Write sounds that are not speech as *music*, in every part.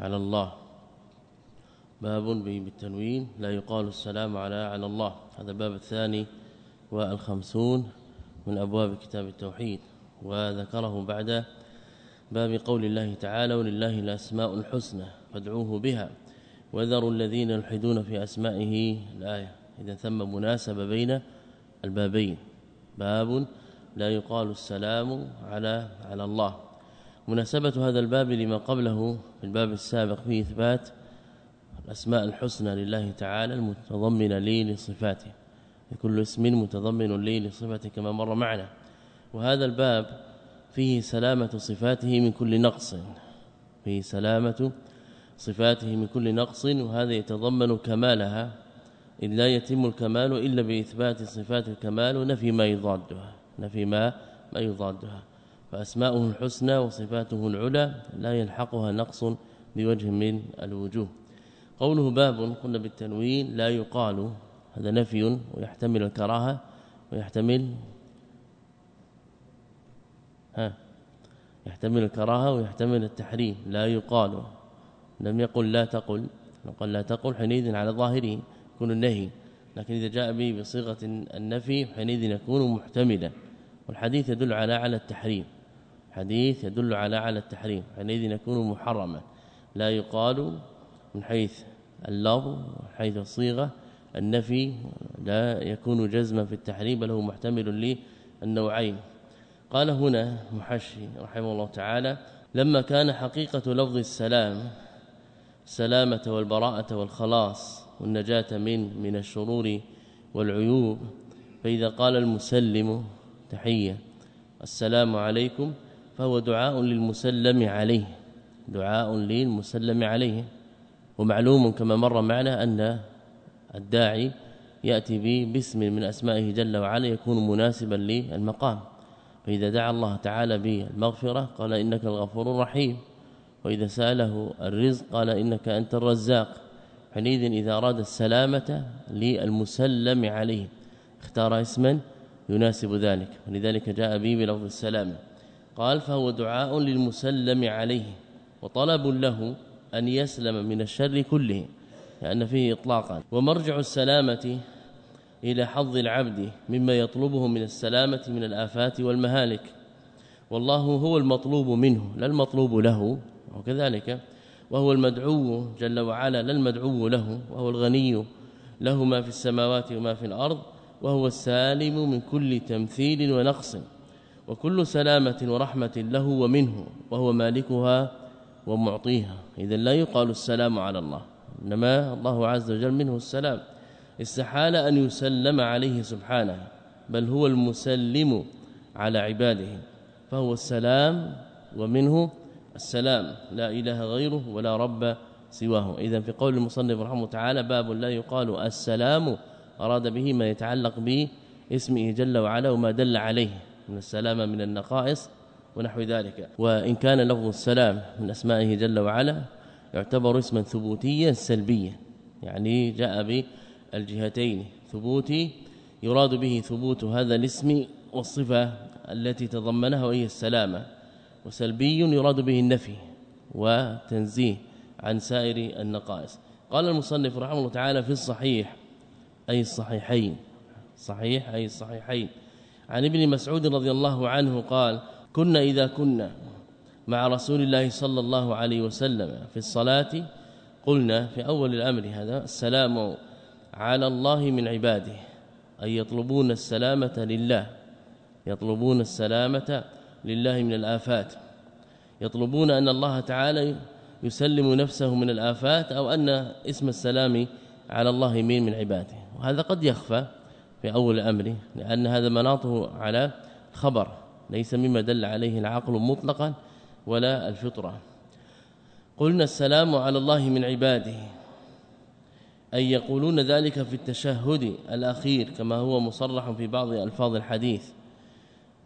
على الله. باب بالتنوين لا يقال السلام على على الله. هذا الباب الثاني والخمسون من أبواب كتاب التوحيد. وذكره بعد باب قول الله تعالى ولله الأسماء الحسنى فادعوه بها. وذروا الذين يلحدون في أسمائه الآية. إذا ثم مناسبة بين البابين. باب لا يقال السلام على على الله. مناسبة هذا الباب لما قبله في الباب السابق فيه إثبات الأسماء الحسنى لله تعالى المتضمنة لي لصفاته كل اسم متضمن لي لصفاته كما مر معنا. وهذا الباب فيه سلامة صفاته من كل نقص فيه سلامة صفاته من كل نقص وهذا يتضمن كمالها إذ لا يتم الكمال إلا بإثبات صفات الكمال ونفي ما يضادها نفي ما ما يضادها. فأسماؤه الحسنى وصفاته العلى لا يلحقها نقص بوجه من الوجوه. قوله باب قلنا بالتنوين لا يقال هذا نفي ويحتمل الكراهة ويحتمل ها يحتمل الكراهة ويحتمل التحريم لا يقال. لم يقل لا تقل قال لا تقل حينئذ على ظاهره يكون النهي لكن إذا جاء به بصيغة النفي حينئذ يكون محتملا والحديث يدل على على التحريم. حديث يدل على على التحريم حينئذ يكون محرما. لا يقال من حيث اللفظ حيث الصيغة النفي لا يكون جزما في التحريم بل هو محتمل للنوعين. قال هنا محشي رحمه الله تعالى لما كان حقيقة لفظ السلام السلامة والبراءة والخلاص والنجاة من من الشرور والعيوب فإذا قال المسلم تحية السلام عليكم فهو دعاء للمسلم عليه. دعاء للمسلم عليه. ومعلوم كما مر معنا أن الداعي يأتي به باسم من أسمائه جل وعلا يكون مناسبا للمقام. فإذا دعا الله تعالى بالمغفرة قال إنك الغفور الرحيم. وإذا سأله الرزق قال إنك أنت الرزاق. حينئذ إذا أراد السلامة للمسلم عليه. اختار اسما يناسب ذلك. ولذلك جاء به بلفظ السلامه قال فهو دعاء للمسلم عليه وطلب له أن يسلم من الشر كله لأن فيه إطلاقا. ومرجع السلامة إلى حظ العبد مما يطلبه من السلامة من الآفات والمهالك. والله هو المطلوب منه لا المطلوب له وكذلك. وهو المدعو جل وعلا لا المدعو له وهو الغني له ما في السماوات وما في الأرض وهو السالم من كل تمثيل ونقص. وكل سلامة ورحمة له ومنه وهو مالكها ومعطيها. اذا لا يقال السلام على الله إنما الله عز وجل منه السلام. استحال أن يسلم عليه سبحانه بل هو المسلم على عباده فهو السلام ومنه السلام. لا إله غيره ولا رب سواه. اذا في قول المصنف رحمه تعالى باب لا يقال السلام أراد به ما يتعلق به اسمه جل وعلا وما دل عليه. من السلامه من النقائص ونحو ذلك. وإن كان لفظ السلام من أسمائه جل وعلا يعتبر اسما ثبوتيا سلبيا يعني جاء بالجهتين. ثبوتي يراد به ثبوت هذا الاسم والصفة التي تضمنها وهي السلامة وسلبي يراد به النفي وتنزيه عن سائر النقائص. قال المصنف رحمه الله تعالى في الصحيح أي الصحيحين صحيح أي الصحيحين. عن ابن مسعود رضي الله عنه قال كنا إذا كنا مع رسول الله صلى الله عليه وسلم في الصلاة قلنا في أول الأمر هذا السلام على الله من عباده أي يطلبون السلامة لله يطلبون السلامة لله من الآفات يطلبون أن الله تعالى يسلم نفسه من الآفات أو أن اسم السلام على الله من من عباده وهذا قد يخفى في أول الأمر لأن هذا مناطه على خبر ليس مما دل عليه العقل مطلقا ولا الفطرة. قلنا السلام على الله من عباده أي يقولون ذلك في التشهد الأخير كما هو مصرح في بعض ألفاظ الحديث.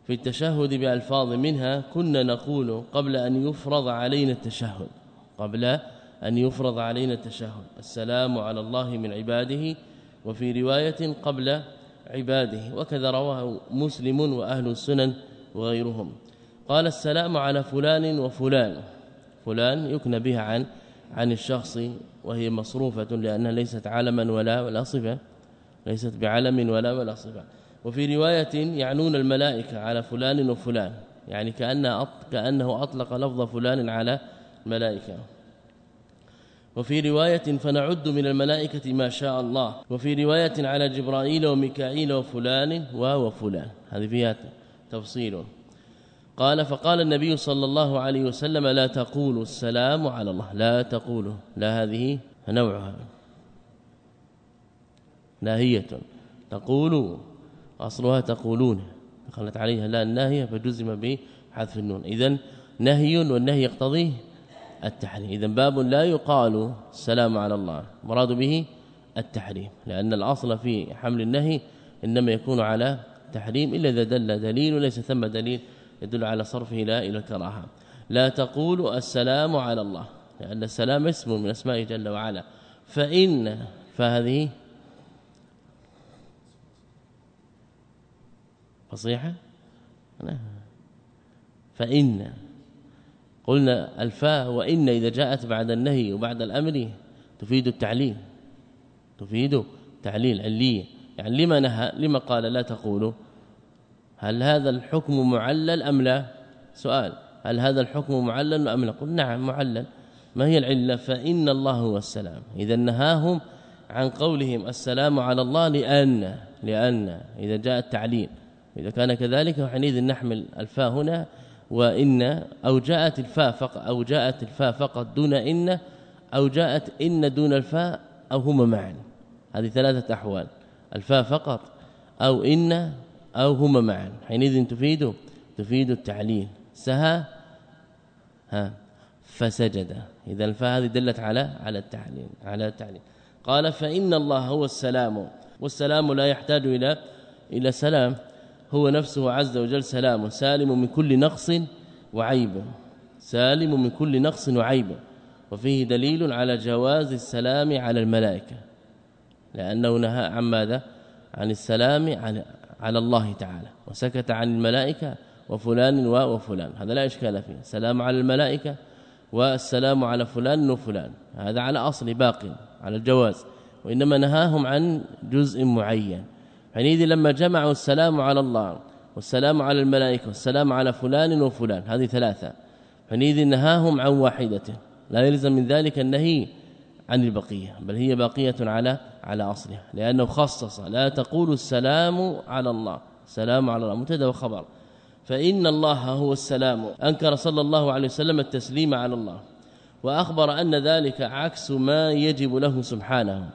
في التشهد بألفاظ منها كنا نقول قبل أن يفرض علينا التشهد قبل أن يفرض علينا التشهد. السلام على الله من عباده وفي رواية قبل عباده وكذا رواه مسلم وأهل السنن وغيرهم. قال السلام على فلان وفلان. فلان يكنى بها عن عن الشخص وهي مصروفة لأنها ليست علما ولا ولا صفة. ليست بعلم ولا ولا صفة. وفي رواية يعنون الملائكة على فلان وفلان. يعني كأنه كأنه أطلق لفظ فلان على الملائكة. وفي رواية فنعد من الملائكة ما شاء الله. وفي رواية على جبرائيل وميكائيل وفلان وفلان هذه فيها تفصيل. قال فقال النبي صلى الله عليه وسلم لا تقولوا السلام على الله. لا تقولوا لا هذه نوعها. ناهية. تقولوا أصلها تقولون. دخلت عليها لا الناهية فجزم بحذف النون. اذا نهي والنهي يقتضي التحريم. اذا باب لا يقال السلام على الله. مراد به التحريم لأن الأصل في حمل النهي إنما يكون على تحريم إلا إذا دل دليل وليس ثم دليل يدل على صرفه لا إلى الكراهه لا تقول السلام على الله لأن السلام اسم من أسماء جل وعلا. فإن فهذه فصيحة؟ فإن. قلنا الفاء وإن إذا جاءت بعد النهي وبعد الأمر تفيد التعليل. تفيد تعليل عليه يعني لما نهى لما قال لا تقولوا هل هذا الحكم معلل أم لا؟ سؤال. هل هذا الحكم معلل أم لا؟ قل نعم معلل. ما هي العلة؟ فإن الله هو السلام. إذا نهاهم عن قولهم السلام على الله لأن لأن إذا جاء التعليل. إذا كان كذلك حينئذ نحمل الفاء هنا وإن أو جاءت الفاء فقط أو جاءت الفاء فقط دون إن أو جاءت إن دون الفاء أو هما معا. هذه ثلاثة أحوال. الفاء فقط أو إن أو هما معا. حينئذ تفيد تفيد التعليل. سها ها فسجد. اذا الفاء هذه دلت على على التعليل على التعليل. قال فإن الله هو السلام. والسلام لا يحتاج إلى إلى سلام. هو نفسه عز وجل سلام سالم من كل نقص وعيب. سالم من كل نقص وعيب. وفيه دليل على جواز السلام على الملائكة. لأنه نهى عن ماذا؟ عن السلام عن على الله تعالى. وسكت عن الملائكة وفلان وفلان. هذا لا إشكال فيه. سلام على الملائكة والسلام على فلان وفلان. هذا على أصل باق على الجواز. وإنما نهاهم عن جزء معين. حينئذ لما جمعوا السلام على الله والسلام على الملائكة والسلام على فلان وفلان هذه ثلاثة. حينئذ نهاهم عن واحدة لا يلزم من ذلك النهي عن البقية بل هي باقية على على أصلها لأنه خصص لا تقول السلام على الله سلام على الله مبتدأ وخبر فإن الله هو السلام أنكر صلى الله عليه وسلم التسليم على الله وأخبر أن ذلك عكس ما يجب له سبحانه.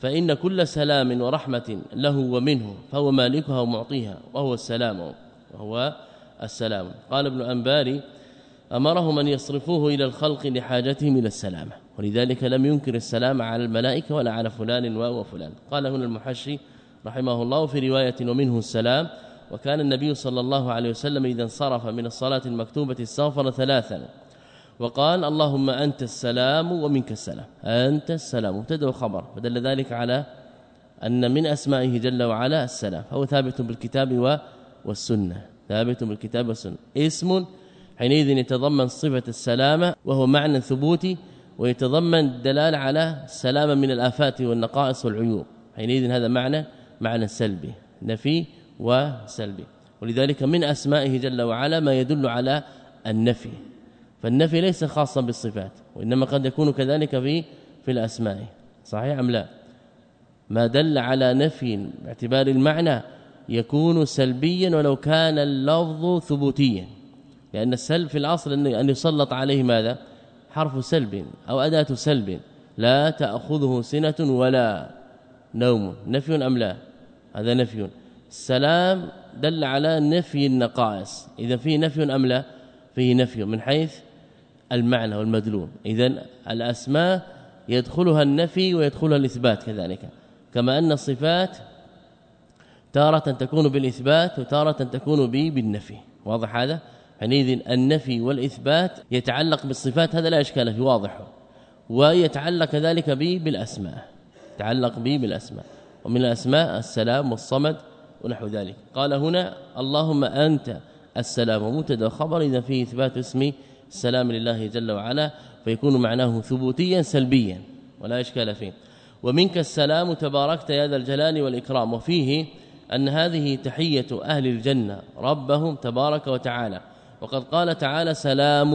فإن كل سلام ورحمة له ومنه فهو مالكها ومعطيها وهو السلام وهو السلام. قال ابن انباري أمرهم أن يصرفوه إلى الخلق لحاجتهم إلى السلامه ولذلك لم ينكر السلام على الملائكة ولا على فلان وفلان قال هنا المحشي رحمه الله في رواية ومنه السلام وكان النبي صلى الله عليه وسلم إذا انصرف من الصلاة المكتوبة استغفر ثلاثا وقال اللهم أنت السلام ومنك السلام. أنت السلام. مبتدا خبر فدل ذلك على أن من أسمائه جل وعلا السلام. فهو ثابت بالكتاب والسنة. ثابت بالكتاب والسنة. اسم حينئذ يتضمن صفة السلامة وهو معنى ثبوتي ويتضمن الدلاله على السلامه من الآفات والنقائص والعيوب. حينئذ هذا معنى معنى سلبي. نفي وسلبي. ولذلك من أسمائه جل وعلا ما يدل على النفي. فالنفي ليس خاصا بالصفات وإنما قد يكون كذلك في في الأسماء. صحيح أم لا؟ ما دل على نفي باعتبار المعنى يكون سلبيا ولو كان اللفظ ثبوتيا. لأن السلب في الأصل ان يسلط عليه ماذا؟ حرف سلب أو أداة سلب. لا تأخذه سنة ولا نوم. نفي أم لا؟ هذا نفي. السلام دل على نفي النقائص. إذا فيه نفي أم لا؟ فيه نفي. من حيث المعنى والمدلول. اذا الأسماء يدخلها النفي ويدخلها الإثبات كذلك. كما أن الصفات تارة تكون بالإثبات وتارة تكون بالنفي. واضح هذا؟ حينئذ النفي والإثبات يتعلق بالصفات هذا لا إشكال فيه واضح. ويتعلق كذلك به بالأسماء. يتعلق به بالأسماء. ومن الأسماء السلام والصمد ونحو ذلك. قال هنا اللهم أنت السلام مبتدا خبر إذا فيه إثبات اسم السلام لله جل وعلا فيكون معناه ثبوتيا سلبيا ولا إشكال فيه. ومنك السلام تباركت يا ذا الجلال والإكرام. وفيه أن هذه تحية أهل الجنة ربهم تبارك وتعالى. وقد قال تعالى سلام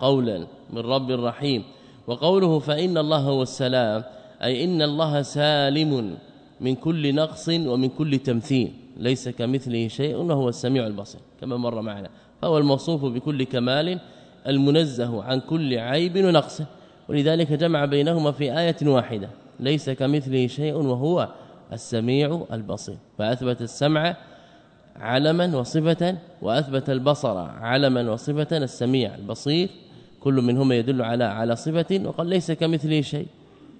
قولا من رب رحيم. وقوله فإن الله هو السلام أي إن الله سالم من كل نقص ومن كل تمثيل. ليس كمثله شيء وهو السميع البصير كما مر معنا. فهو الموصوف بكل كمال المنزه عن كل عيب ونقص ولذلك جمع بينهما في آية واحدة ليس كمثله شيء وهو السميع البصير. فأثبت السمع علما وصفة وأثبت البصر علما وصفة السميع البصير. كل منهما يدل على على صفة وقال ليس كمثله شيء.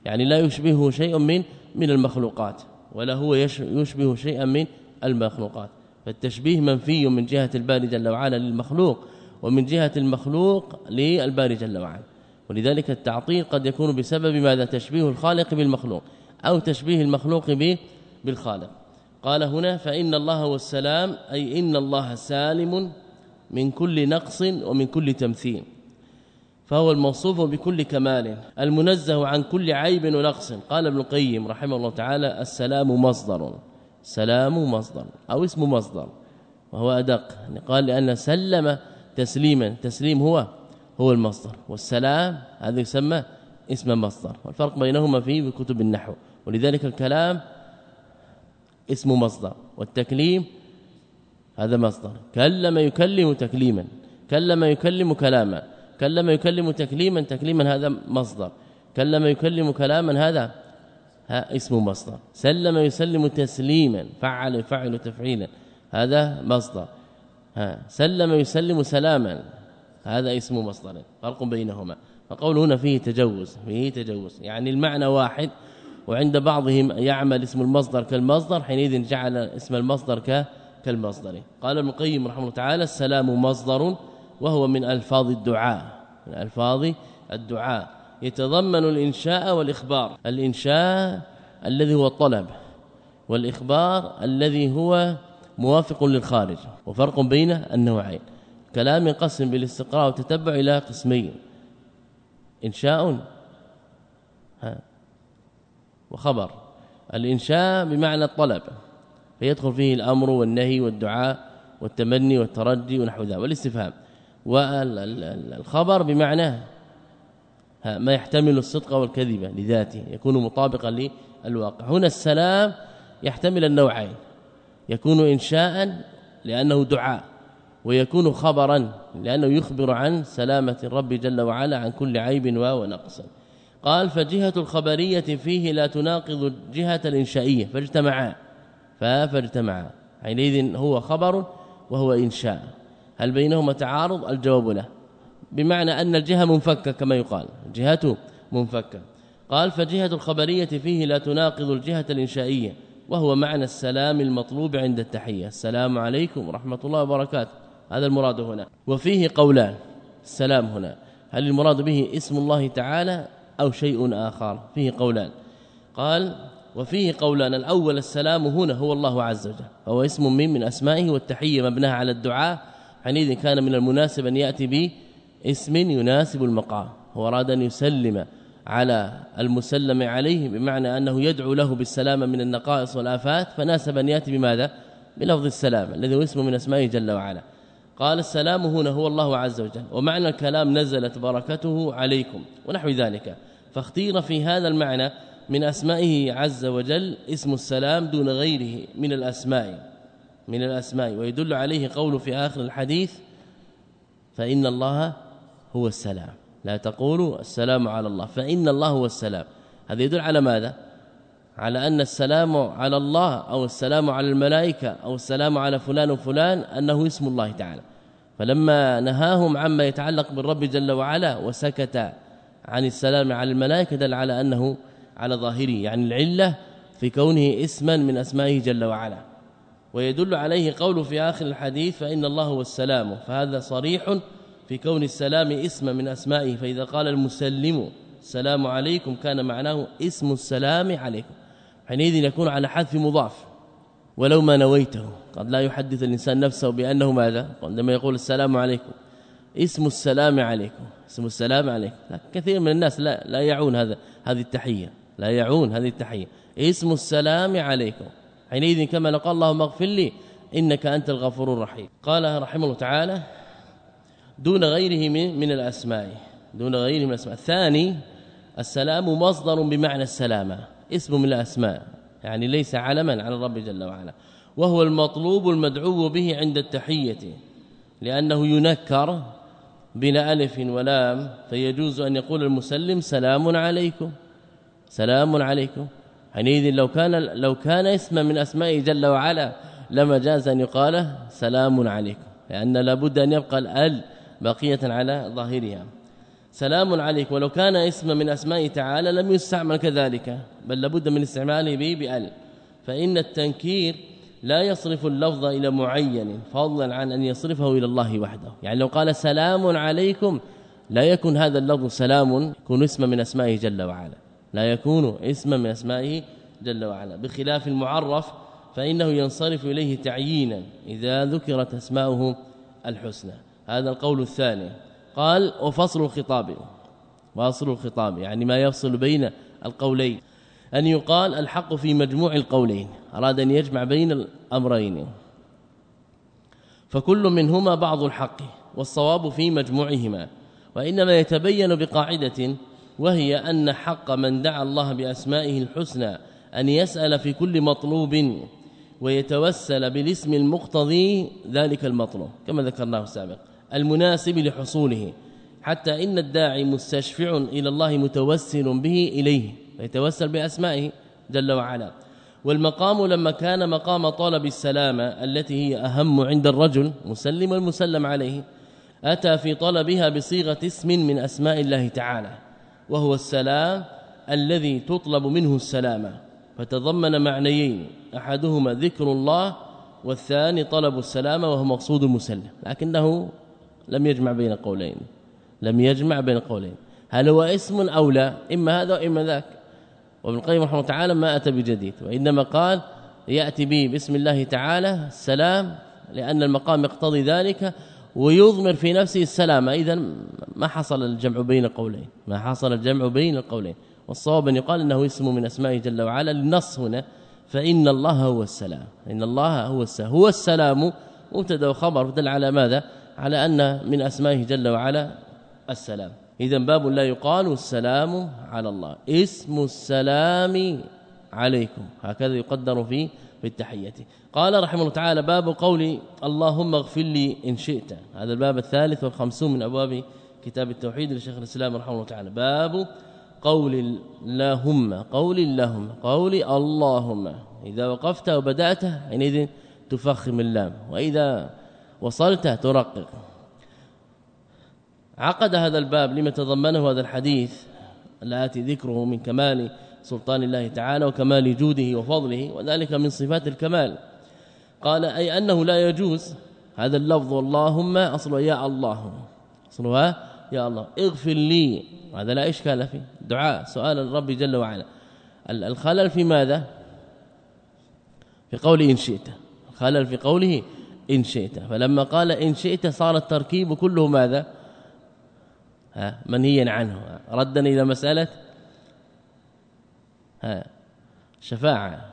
يعني لا يشبهه شيء من من المخلوقات ولا هو يشبه شيئا من المخلوقات. فالتشبيه منفي من جهة الباري جل وعلا للمخلوق. ومن جهة المخلوق للباري جل وعلا. ولذلك التعطيل قد يكون بسبب ماذا؟ تشبيه الخالق بالمخلوق أو تشبيه المخلوق به بالخالق. قال هنا فإن الله هو السلام أي إن الله سالم من كل نقص ومن كل تمثيل. فهو الموصوف بكل كمال المنزه عن كل عيب ونقص. قال ابن القيم رحمه الله تعالى السلام مصدر سلام مصدر أو اسم مصدر وهو أدق. قال لأن سلم تسليما تسليم هو هو المصدر. والسلام هذا يسمى اسم مصدر. والفرق بينهما في كتب النحو. ولذلك الكلام اسم مصدر. والتكليم هذا مصدر. كلم يكلم تكليما. كلم يكلم كلاما. كلم يكلم تكليما تكليما هذا مصدر. كلم يكلم كلاما هذا ها اسم مصدر. سلم يسلم تسليما. فعل يفعل تفعيلا. هذا مصدر. سلم يسلم سلاما. هذا اسم مصدر فرق بينهما. فقول هنا فيه تجوز فيه تجوز. يعني المعنى واحد وعند بعضهم يعمل اسم المصدر كالمصدر حينئذ جعل اسم المصدر كالمصدر. قال ابن القيم رحمه الله تعالى السلام مصدر وهو من ألفاظ الدعاء. من ألفاظ الدعاء. يتضمن الإنشاء والإخبار. الإنشاء الذي هو الطلب والإخبار الذي هو موافق للخارج وفرق بين النوعين. كلام ينقسم بالاستقراء والتتبع إلى قسمين. إنشاء ها وخبر. الإنشاء بمعنى الطلب فيدخل فيه الأمر والنهي والدعاء والتمني والترجي ونحو ذلك والاستفهام. والخبر بمعنى ما يحتمل الصدق والكذب لذاته يكون مطابقا للواقع. هنا السلام يحتمل النوعين. يكون انشاء لأنه دعاء ويكون خبرا لأنه يخبر عن سلامة الرب جل وعلا عن كل عيب ونقص. قال فجهة الخبرية فيه لا تناقض الجهة الإنشائية فاجتمعا. فاجتمعا. حينئذ هو خبر وهو إنشاء. هل بينهما تعارض؟ الجواب له بمعنى أن الجهة منفكة كما يقال. جهته منفكة. قال فجهة الخبرية فيه لا تناقض الجهة الإنشائية. وهو معنى السلام المطلوب عند التحية. السلام عليكم ورحمة الله وبركاته. هذا المراد هنا. وفيه قولان. السلام هنا. هل المراد به اسم الله تعالى أو شيء آخر؟ فيه قولان. قال وفيه قولان. الأول السلام هنا هو الله عز وجل. هو اسم من من أسمائه والتحية مبناها على الدعاء. حينئذ كان من المناسب أن يأتي به اسم يناسب المقام. هو أراد أن يسلم على المسلم عليه بمعنى أنه يدعو له بالسلامة من النقائص والآفات فناسب أن يأتي بماذا؟ بلفظ السلام الذي هو اسم من أسمائه جل وعلا. قال السلام هنا هو الله عز وجل ومعنى الكلام نزلت بركته عليكم ونحو ذلك. فاختير في هذا المعنى من أسمائه عز وجل اسم السلام دون غيره من الأسماء من الأسماء. ويدل عليه قول في آخر الحديث فإن الله هو السلام. لا تقولوا السلام على الله فإن الله هو السلام. هذا يدل على ماذا؟ على أن السلام على الله أو السلام على الملائكة أو السلام على فلان وفلان أنه اسم الله تعالى. فلما نهاهم عما يتعلق بالرب جل وعلا وسكت عن السلام على الملائكة دل على أنه على ظاهره يعني العلة في كونه اسما من أسمائه جل وعلا. ويدل عليه قوله في آخر الحديث فإن الله هو السلام فهذا صريح في كون السلام اسم من أسمائه فإذا قال المسلم السلام عليكم كان معناه اسم السلام عليكم. حينئذ يكون على حذف مضاف ولو ما نويته. قد لا يحدث الإنسان نفسه بأنه ماذا؟ عندما يقول السلام عليكم اسم السلام عليكم اسم السلام عليكم. كثير من الناس لا لا يعون هذا هذه التحية. لا يعون هذه التحية. اسم السلام عليكم. حينئذ كما قال اللهم اغفر لي إنك أنت الغفور الرحيم. قال رحمه الله تعالى دون غيره من, الأسماء دون غيره من الأسماء. الثاني السلام مصدر بمعنى السلامة اسم من الأسماء يعني ليس علما على الرب جل وعلا. وهو المطلوب المدعو به عند التحية لأنه ينكر بلا ألف ولام فيجوز أن يقول المسلم سلام عليكم سلام عليكم. حينئذ لو كان لو كان اسما من أسماء جل وعلا لما جاز أن يقال سلام عليكم لأن لابد أن يبقى الأل بقية على ظاهرها. سلام عليك. ولو كان اسما من أسماء تعالى لم يستعمل كذلك بل لابد من استعماله به بال فإن التنكير لا يصرف اللفظ إلى معين فضلا عن أن يصرفه إلى الله وحده. يعني لو قال سلام عليكم لا يكون هذا اللفظ سلام يكون اسما من أسمائه جل وعلا. لا يكون اسما من أسمائه جل وعلا. بخلاف المعرف فإنه ينصرف إليه تعيينا إذا ذكرت أسماؤه الحسنى. هذا القول الثاني. قال وفصل الخطاب. واصل الخطاب يعني ما يفصل بين القولين. أن يقال الحق في مجموع القولين. أراد أن يجمع بين الأمرين. فكل منهما بعض الحق والصواب في مجموعهما. وإنما يتبين بقاعدة وهي أن حق من دعا الله بأسمائه الحسنى أن يسأل في كل مطلوب ويتوسل بالاسم المقتضي ذلك المطلوب كما ذكرناه سابقا. المناسب لحصوله. حتى إن الداعي مستشفع إلى الله متوسل به إليه فيتوسل بأسمائه جل وعلا. والمقام لما كان مقام طلب السلامة التي هي أهم عند الرجل مسلم المسلم عليه أتى في طلبها بصيغة اسم من أسماء الله تعالى وهو السلام الذي تطلب منه السلامة. فتضمن معنيين أحدهما ذكر الله والثاني طلب السلامة وهو مقصود المسلم لكنه لم يجمع بين قولين. لم يجمع بين قولين. هل هو اسم أو لا؟ إما هذا وإما ذاك. وابن القيم رحمه الله تعالى ما أتى بجديد. وإنما قال يأتي به باسم الله تعالى السلام لأن المقام يقتضي ذلك ويضمر في نفسه السلامه إذا ما حصل الجمع بين القولين ما حصل الجمع بين القولين. والصواب أن يقال إنه اسم من اسمائه جل وعلا. للنص هنا فإن الله هو السلام. إن الله هو السلام هو السلام. مبتدأ وخبر دل على ماذا؟ على أن من أسمائه جل وعلا السلام. اذا باب لا يقال السلام على الله. اسم السلام عليكم. هكذا يقدر في في التحية. قال رحمه الله تعالى باب قول اللهم اغفر لي إن شئت. هذا الباب الثالث والخمسون من أبواب كتاب التوحيد لشيخ الإسلام رحمه الله تعالى. باب قول اللهم قول اللهم قول اللهم. إذا وقفت وبدات حينئذ تفخم اللام. وإذا وصلت ترقق. عقد هذا الباب لما تضمنه هذا الحديث الآتي ذكره من كمال سلطان الله تعالى وكمال جوده وفضله وذلك من صفات الكمال. قال أي أنه لا يجوز. هذا اللفظ اللهم اصله يا الله. اصلها يا الله. اغفر لي هذا لا إشكال فيه. دعاء سؤال الرب جل وعلا. الخلل في ماذا؟ في قوله إن شئت الخلل في قوله إن شئت. فلما قال إن شئت صار التركيب كله ماذا؟ ها منهيا عنه. ردا إلى مسألة ها شفاعة.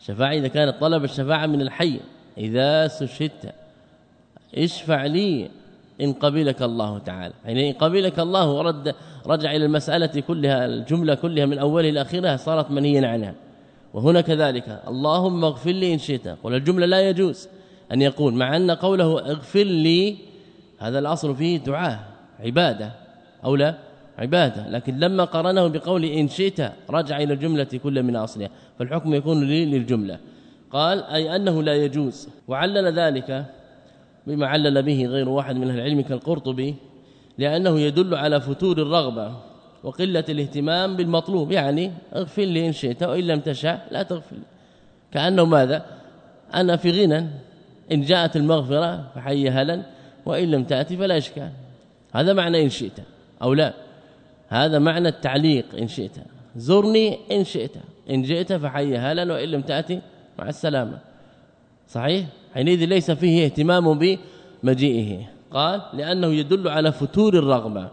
شفاعة إذا كانت طلب الشفاعة من الحي. إذا سشدت اشفع لي إن قبلك الله تعالى. يعني إن قبلك الله ورد رجع إلى المسألة كلها الجملة كلها من أولها إلى آخرها صارت منهيا عنها. وهنا كذلك اللهم اغفر لي إن شئت. قل الجملة لا يجوز. أن يقول مع أن قوله اغفر لي هذا الأصل فيه دعاء عبادة أو لا؟ عبادة. لكن لما قرنه بقول إن شئت رجع إلى الجملة كل من أصلها. فالحكم يكون لي للجملة. قال أي أنه لا يجوز. وعلل ذلك بما علل به غير واحد من أهل العلم كالقرطبي لأنه يدل على فتور الرغبة وقلة الاهتمام بالمطلوب. يعني اغفر لي إن شئت وإن لم تشاء لا تغفر كأنه ماذا؟ أنا في غنى. إن جاءت المغفرة فحي هلا وإن لم تأتي فلا إشكال. هذا معنى إن شئت أو لا. هذا معنى التعليق إن شئت. زرني إن شئت. إن جئت فحي هلا وإن لم تأتي مع السلامة. صحيح؟ حينئذ ليس فيه اهتمام بمجيئه. قال لأنه يدل على فتور الرغبة.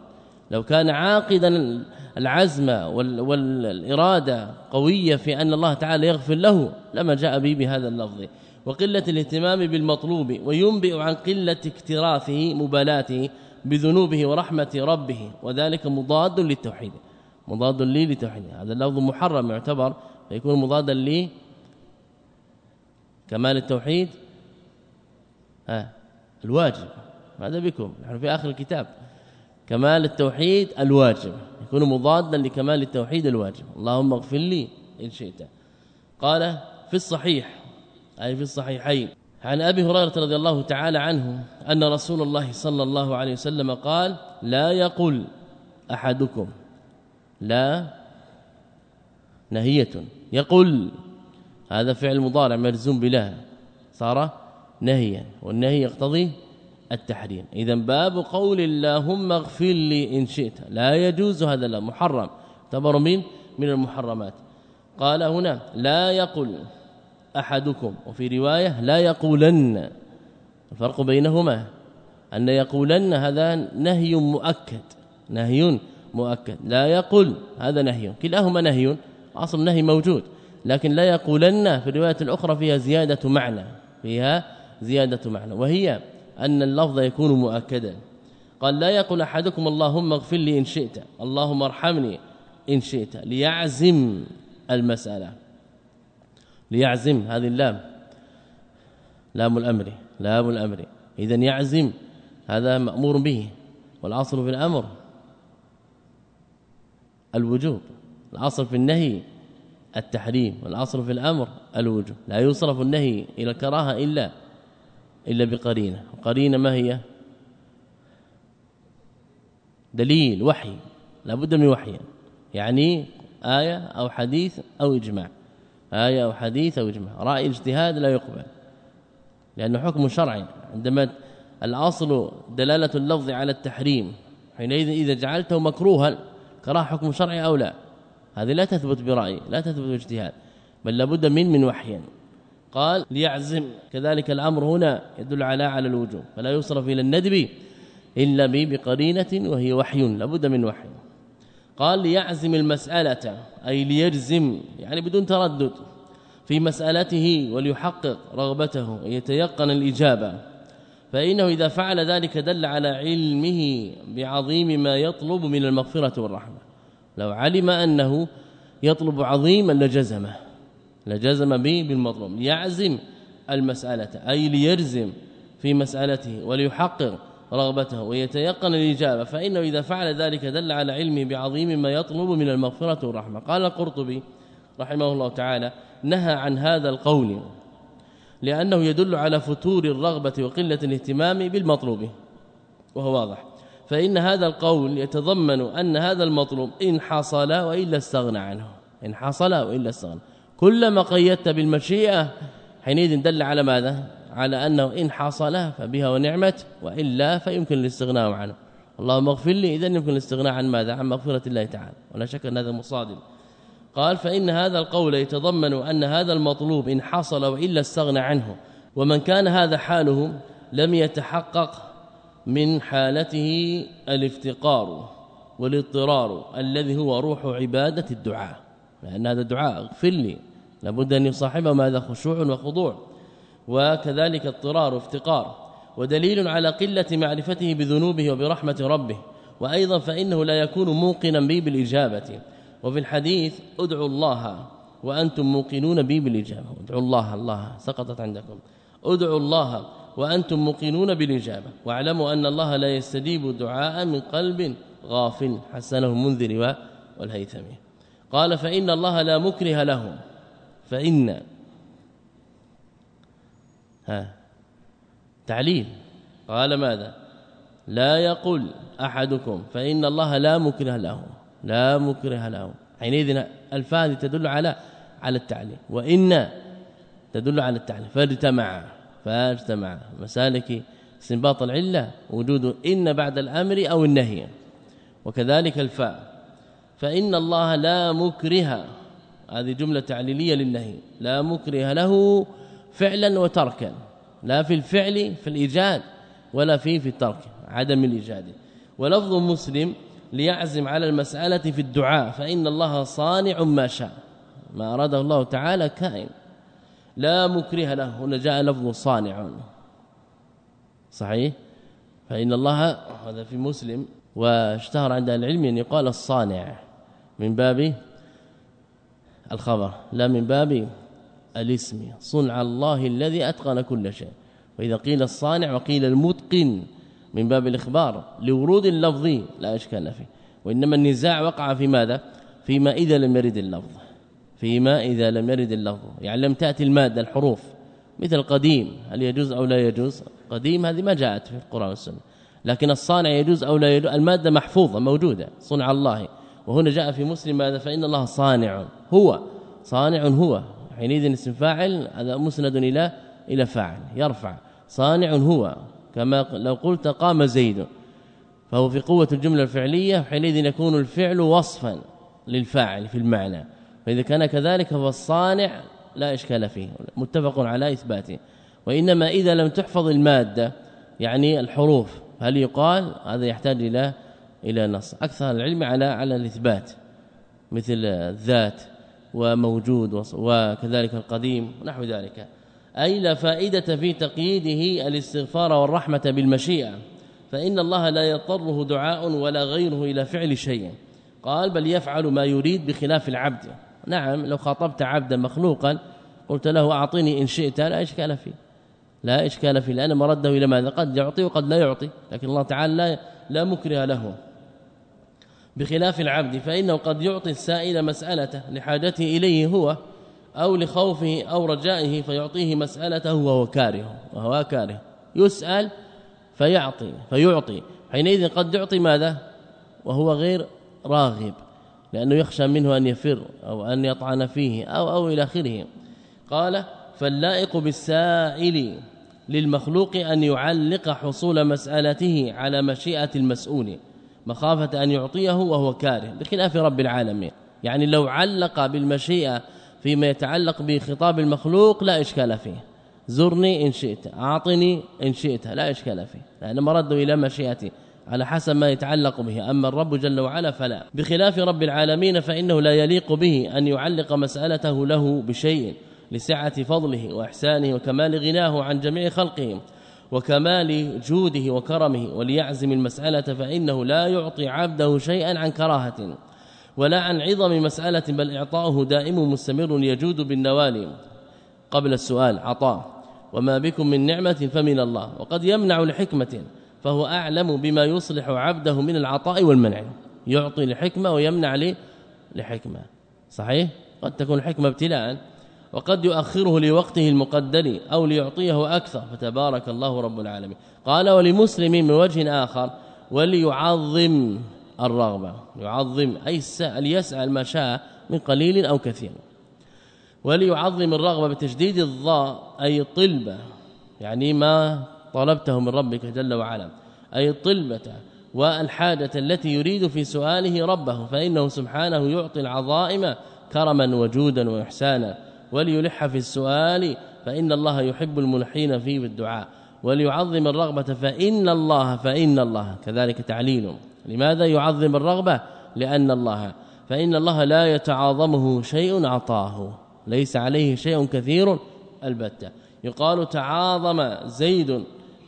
لو كان عاقدا العزم والإرادة قوية في أن الله تعالى يغفر له لما جاء به بهذا اللفظ. وقلة الاهتمام بالمطلوب وينبئ عن قلة اكتراثه مبالاته بذنوبه ورحمة ربه وذلك مضاد للتوحيد. مضاد لي للتوحيد هذا اللفظ محرم يعتبر فيكون مضادا لي كمال التوحيد. ها الواجب. ماذا بكم؟ نحن في آخر الكتاب. كمال التوحيد الواجب. يكون مضادا لكمال التوحيد الواجب. اللهم اغفر لي إن شئت. قال في الصحيح أي في الصحيحين. عن أبي هريرة رضي الله تعالى عنه أن رسول الله صلى الله عليه وسلم قال لا يقل أحدكم لا نهية يقول هذا فعل مضارع مرزوم بلا صار نهيا والنهي يقتضي التحريم. اذا باب قول اللهم اغفر لي إن شئت. لا يجوز هذا لا محرم. اعتبر من من المحرمات. قال هنا لا يقل أحدكم. وفي رواية لا يقولن. الفرق بينهما أن يقولن هذا نهي مؤكد. نهي مؤكد. لا يقل. هذا نهي. كلاهما نهي. اصل نهي موجود. لكن لا يقولن في الرواية الأخرى فيها زيادة معنى. فيها زيادة معنى. وهي أن اللفظ يكون مؤكدا. قال لا يقول أحدكم اللهم اغفر لي إن شئت. اللهم ارحمني إن شئت. ليعزم المسألة. ليعزم هذه اللام. لام الأمر لام الأمر. اذا يعزم هذا مأمور به. والأصل في الأمر الوجوب. الأصل في النهي التحريم. والأصل في الأمر الوجوب. لا يصرف النهي إلى الكراهة إلا إلا بقرينة. قرينة ما هي؟ دليل وحي. لابد من وحي. يعني آية أو حديث أو إجماع. آية أو حديث أو إجماع. رأي اجتهاد لا يقبل لأنه حكم شرعي. عندما الأصل دلالة اللفظ على التحريم حينئذ إذا جعلته مكروها كراه حكم شرعي أو لا؟ هذه لا تثبت برأي لا تثبت باجتهاد بل لابد من من وحي. قال ليعزم. كذلك الأمر هنا يدل على على الوجوب. فلا يصرف إلى الندب إلا بقرينة وهي وحي لابد من وحي. قال ليعزم المسألة أي ليجزم يعني بدون تردد في مسألته وليحقق رغبته ويتيقن الإجابة. فإنه إذا فعل ذلك دل على علمه بعظيم ما يطلب من المغفرة والرحمة. لو علم أنه يطلب عظيما لجزمه لجزم به بالمطلوب. يعزم المسألة أي ليرزم في مسألته وليحقق رغبته ويتيقن الإجابة فإنه إذا فعل ذلك دل على علمه بعظيم ما يطلب من المغفرة والرحمة. قال القرطبي رحمه الله تعالى نهى عن هذا القول لأنه يدل على فتور الرغبة وقلة الاهتمام بالمطلوب وهو واضح. فإن هذا القول يتضمن أن هذا المطلوب إن حصل وإلا استغنى عنه. إن حصل وإلا استغنى. كلما قيدت بالمشيئة حينئذ دل على ماذا؟ على أنه إن حصل فبها ونعمت والا فيمكن الاستغناء عنه. اللهم اغفر لي اذا يمكن الاستغناء عن ماذا؟ عن مغفرة الله تعالى. ولا شك أن هذا مصادم. قال فإن هذا القول يتضمن أن هذا المطلوب إن حصل وإلا استغنى عنه ومن كان هذا حاله لم يتحقق من حالته الافتقار والاضطرار الذي هو روح عبادة الدعاء. لأن هذا دعاء اغفر لي. لابد أن يصاحبه ماذا؟ خشوع وخضوع. وكذلك اضطرار وافتقار ودليل على قلة معرفته بذنوبه وبرحمة ربه. وأيضا فإنه لا يكون موقنا به بالإجابة. وفي الحديث ادعوا الله وأنتم موقنون به بالإجابة. ادعوا الله الله سقطت عندكم. ادعوا الله وأنتم موقنون بالإجابة. واعلموا أن الله لا يستجيب دعاء من قلب غافل حسنه المنذر والهيثمي قال فإن الله لا مكره له فإن ها. تعليل. قال ماذا؟ لا يقول أحدكم فإن الله لا مكره له لا مكره له حينئذ الفاء تدل على على التعليل. وإن تدل على التعليل. فاجتمع فاجتمع. مسالك استنباط العلة وجود إن بعد الأمر أو النهي. وكذلك الفاء. فإن الله لا مكره. هذه جملة تعليلية للنهي. لا مكره له فعلا وتركا. لا في الفعل في الإيجاد ولا في في الترك عدم الإيجاد. ولفظ مسلم ليعزم على المسألة في الدعاء فإن الله صانع ما شاء. ما أراده الله تعالى كائن. لا مكره له. هنا جاء لفظ صانع. صحيح؟ فإن الله هذا في مسلم واشتهر عند العلم أن يقال الصانع. من باب الخبر. لا من باب الاسم. صنع الله الذي أتقن كل شيء. وإذا قيل الصانع وقيل المتقن من باب الإخبار لورود اللفظ لا إشكال فيه. وإنما النزاع وقع في ماذا؟ فيما إذا لم يرد اللفظ. فيما إذا لم يرد اللفظ. يعني لم تأتي المادة الحروف مثل قديم. هل يجوز أو لا يجوز؟ قديم هذه ما جاءت في القرآن والسنة. لكن الصانع يجوز أو لا يجوز؟ المادة محفوظة موجودة صنع الله. وهنا جاء في مسلم ماذا؟ فإن الله صانع. هو صانع هو. حينئذ اسم فاعل هذا مسند إلى إلى فاعل يرفع. صانع هو كما لو قلت قام زيد فهو في قوة الجملة الفعلية حينئذ يكون الفعل وصفا للفاعل في المعنى. فإذا كان كذلك فالصانع لا إشكال فيه متفق على إثباته. وإنما إذا لم تحفظ المادة يعني الحروف هل يقال؟ هذا يحتاج إلى إلى نص. أكثر العلم على على الإثبات مثل الذات وموجود وكذلك القديم ونحو ذلك. أي لا فائدة في تقييده الاستغفار والرحمة بالمشيئة. فإن الله لا يضطره دعاء ولا غيره إلى فعل شيء. قال بل يفعل ما يريد بخلاف العبد. نعم لو خاطبت عبدا مخلوقا قلت له أعطني إن شئت لا إشكال فيه. لا إشكال فيه لأن مرده إلى ماذا؟ قد يعطي وقد لا يعطي لكن الله تعالى لا لا مكره له. بخلاف العبد فإنه قد يعطي السائل مسألته لحاجته إليه هو أو لخوفه أو رجائه فيعطيه مسألته وهو كاره وهو كاره. يسأل فيعطي فيعطي. حينئذ قد يعطي ماذا؟ وهو غير راغب لأنه يخشى منه أن يفر أو أن يطعن فيه أو أو إلى آخره. قال فاللائق بالسائل للمخلوق أن يعلق حصول مسألته على مشيئة المسؤول. مخافة أن يعطيه وهو كاره بخلاف رب العالمين. يعني لو علق بالمشيئة فيما يتعلق بخطاب المخلوق لا إشكال فيه. زرني إن شئت أعطني إن شئت لا إشكال فيه. لأن مرد إلى مشيئتي على حسب ما يتعلق به. أما الرب جل وعلا فلا. بخلاف رب العالمين فإنه لا يليق به أن يعلق مسألته له بشيء لسعة فضله وإحسانه وكمال غناه عن جميع خلقه. وكمال جوده وكرمه وليعزم المسألة فإنه لا يعطي عبده شيئا عن كراهة ولا عن عظم مسألة بل إعطاؤه دائم مستمر يجود بالنوال. قبل السؤال عطاء وما بكم من نعمة فمن الله وقد يمنع لحكمة فهو أعلم بما يصلح عبده من العطاء والمنع. يعطي لحكمة ويمنع لحكمة. صحيح؟ قد تكون الحكمة ابتلاء. وقد يؤخره لوقته المقدر أو ليعطيه أكثر. فتبارك الله رب العالمين. قال ولمسلم من وجه آخر وليعظم الرغبة. يعظم أي ليسعى ما شاء من قليل أو كثير. وليعظم الرغبة بتشديد الضاء أي طلبة. يعني ما طلبته من ربك جل وعلا. أي الطلبه والحاجة التي يريد في سؤاله ربه. فإنه سبحانه يعطي العظائم كرما وجودا وإحسانا. وليلح في السؤال فإن الله يحب الملحين فيه بالدعاء وليعظم الرغبة فإن الله فإن الله كذلك تعليل لماذا يعظم الرغبة؟ لأن الله فإن الله لا يتعاظمه شيء عطاه ليس عليه شيء كثير البتة يقال تعاظم زيد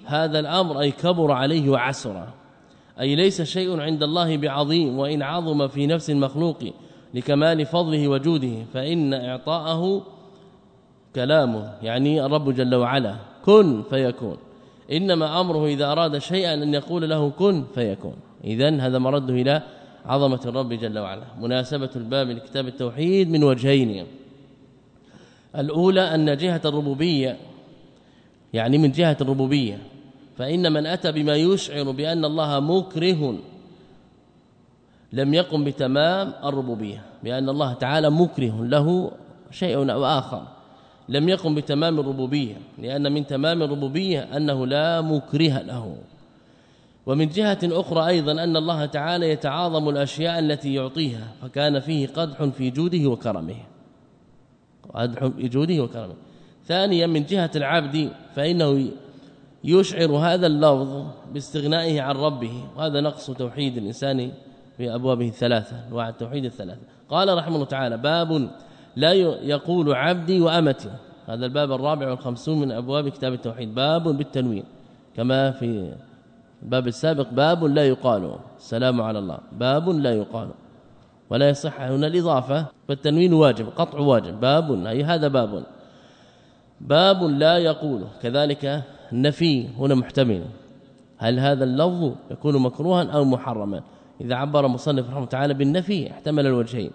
هذا الأمر أي كبر عليه وعسر أي ليس شيء عند الله بعظيم وإن عظم في نفس المخلوق لكمال فضله وجوده فإن إعطاءه كلامه يعني الرب جل وعلا كن فيكون. إنما أمره إذا أراد شيئا أن يقول له كن فيكون. اذا هذا مرده إلى عظمة الرب جل وعلا. مناسبة الباب لكتاب التوحيد من وجهين. الأولى أن جهة الربوبية يعني من جهة الربوبية. فإن من أتى بما يشعر بأن الله مكره لم يقم بتمام الربوبية بأن الله تعالى مكره له شيء أو آخر. لم يقم بتمام الربوبية لأن من تمام الربوبية أنه لا مكره له. ومن جهة أخرى أيضا أن الله تعالى يتعاظم الأشياء التي يعطيها فكان فيه قدح في جوده وكرمه. قدح في جوده وكرمه. ثانيا من جهة العبد فإنه يشعر هذا اللفظ باستغنائه عن ربه. وهذا نقص توحيد الإنسان في أبوابه الثلاثة أنواع التوحيد الثلاثة. قال رحمه الله تعالى باب لا يقول عبدي وأمتي. هذا الباب الرابع والخمسون من أبواب كتاب التوحيد. باب بالتنوين. كما في الباب السابق باب لا يقال. السلام على الله. باب لا يقال. ولا يصح هنا الإضافة. فالتنوين واجب قطع واجب. باب أي هذا باب. باب لا يقول. كذلك النفي هنا محتمل. هل هذا اللفظ يكون مكروها أو محرما؟ إذا عبر مصنف رحمه تعالى بالنفي احتمل الوجهين.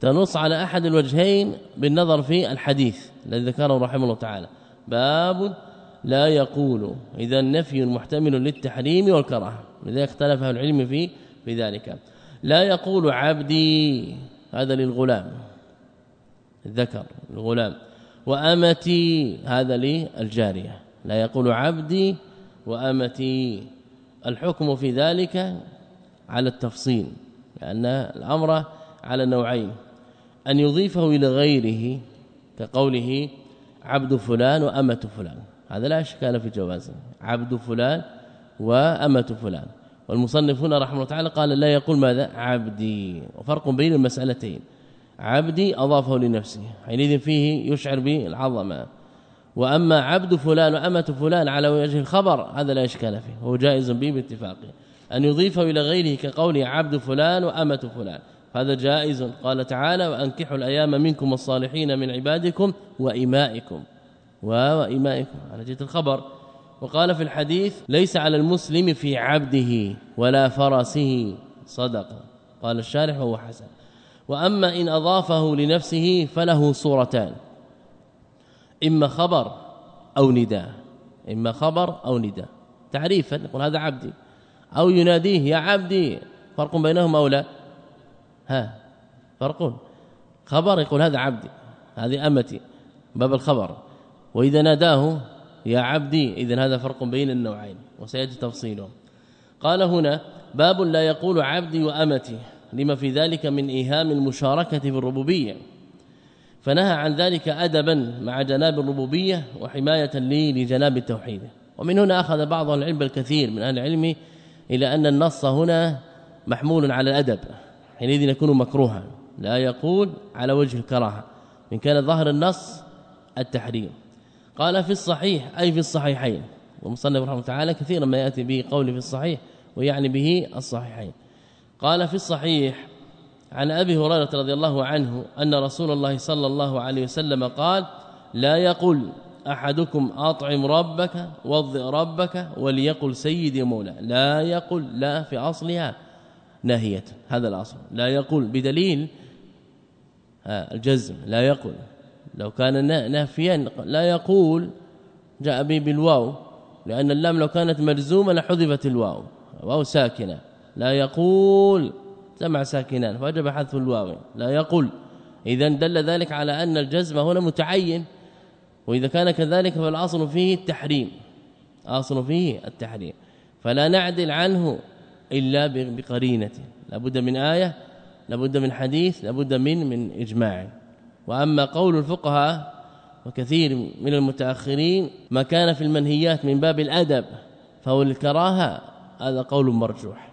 تنص على أحد الوجهين بالنظر في الحديث الذي ذكره رحمه الله تعالى. باب لا يقول إذا النفي محتمل للتحريم والكراهة. لذلك اختلف أهل العلم في في ذلك. لا يقول عبدي هذا للغلام. الذكر الغلام. وأمتي هذا للجارية. لا يقول عبدي وأمتي. الحكم في ذلك على التفصيل لأن الأمر على نوعين. أن يضيفه إلى غيره كقوله عبد فلان وأمة فلان. هذا لا إشكال في جوازه عبد فلان وأمة فلان. والمصنف هنا رحمه الله تعالى قال لا يقول ماذا؟ عبدي. وفرق بين المسألتين. عبدي أضافه لنفسه. حينئذ فيه يشعر بالعظمة. وأما عبد فلان وأمة فلان على وجه الخبر هذا لا إشكال فيه. هو جائز به باتفاقه. أن يضيفه إلى غيره كقوله عبد فلان وأمة فلان. هذا جائز. قال تعالى وأنكحوا الأيام منكم الصالحين من عبادكم وإمائكم. وإمائكم على جهة الخبر. وقال في الحديث ليس على المسلم في عبده ولا فرسه. صدقه قال الشارح وهو حسن. وأما إن أضافه لنفسه فله صورتان إما خبر أو نداء. إما خبر أو نداء. تعريفا يقول هذا عبدي. أو يناديه يا عبدي. فرق بينهما أو لا؟ ها فرق خبر يقول هذا عبدي هذه أمتي باب الخبر. وإذا ناداه يا عبدي اذا هذا فرق بين النوعين وسيأتي تفصيله قال هنا باب لا يقول عبدي وأمتي لما في ذلك من إيهام المشاركة في الربوبية. فنهى عن ذلك ادبا مع جناب الربوبية وحماية لي لجناب التوحيد. ومن هنا أخذ بعض العلم الكثير من أهل العلم إلى أن النص هنا محمول على الأدب. حينئذ يكون مكروها. لا يقول على وجه الكراهة. من كان ظاهر النص التحريم. قال في الصحيح أي في الصحيحين. ومصنف رحمه تعالى كثيرا ما يأتي به قول في الصحيح ويعني به الصحيحين. قال في الصحيح عن أبي هريرة رضي الله عنه أن رسول الله صلى الله عليه وسلم قال لا يقل أحدكم أطعم ربك وضئ ربك وليقل سيدي مولا لا يقل لا في أصلها. ناهية. هذا الاصل لا يقول بدليل الجزم. لا يقول. لو كان نافيا لا يقول جاء به بالواو لأن اللام لو كانت مجزومه لحذفت الواو. واو ساكنة. لا يقول. سمع ساكنان. فوجب حذف الواو. لا يقول. اذا دل ذلك على أن الجزم هنا متعين. وإذا كان كذلك فالاصل فيه التحريم. اصل فيه التحريم. فلا نعدل عنه إلا بقرينة. لابد من آية لابد من حديث لابد من من إجماع. وأما قول الفقهاء وكثير من المتأخرين ما كان في المنهيات من باب الأدب فهو الكراهه هذا قول مرجوح.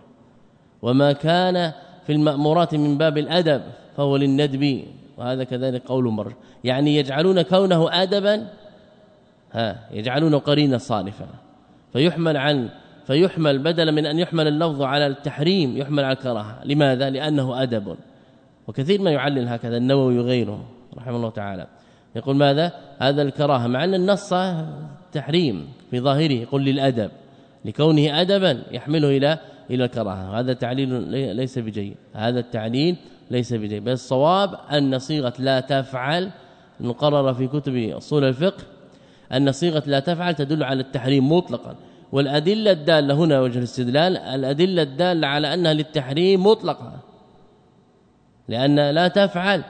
وما كان في المأمورات من باب الأدب فهو للندب وهذا كذلك قول مرجوح. يعني يجعلون كونه ادبا ها يجعلونه قرينة صالفه فيحمل عن فيحمل بدلا من أن يحمل اللفظ على التحريم يحمل على الكراهة. لماذا؟ لأنه أدب. وكثير ما يعلل هكذا النووي وغيره رحمه الله تعالى. يقول ماذا؟ هذا الكراهة مع أن النص تحريم في ظاهره يقول للأدب لكونه ادبا يحمله إلى إلى الكراهة. هذا تعليل ليس بجيد. هذا التعليل ليس بجيد. بل الصواب أن صيغة لا تفعل المقررة في كتب أصول الفقه أن صيغة لا تفعل تدل على التحريم مطلقا. والأدلة الدالة هنا وجه الاستدلال الأدلة الدالة على أنها للتحريم مطلقة. لأن لا تفعل.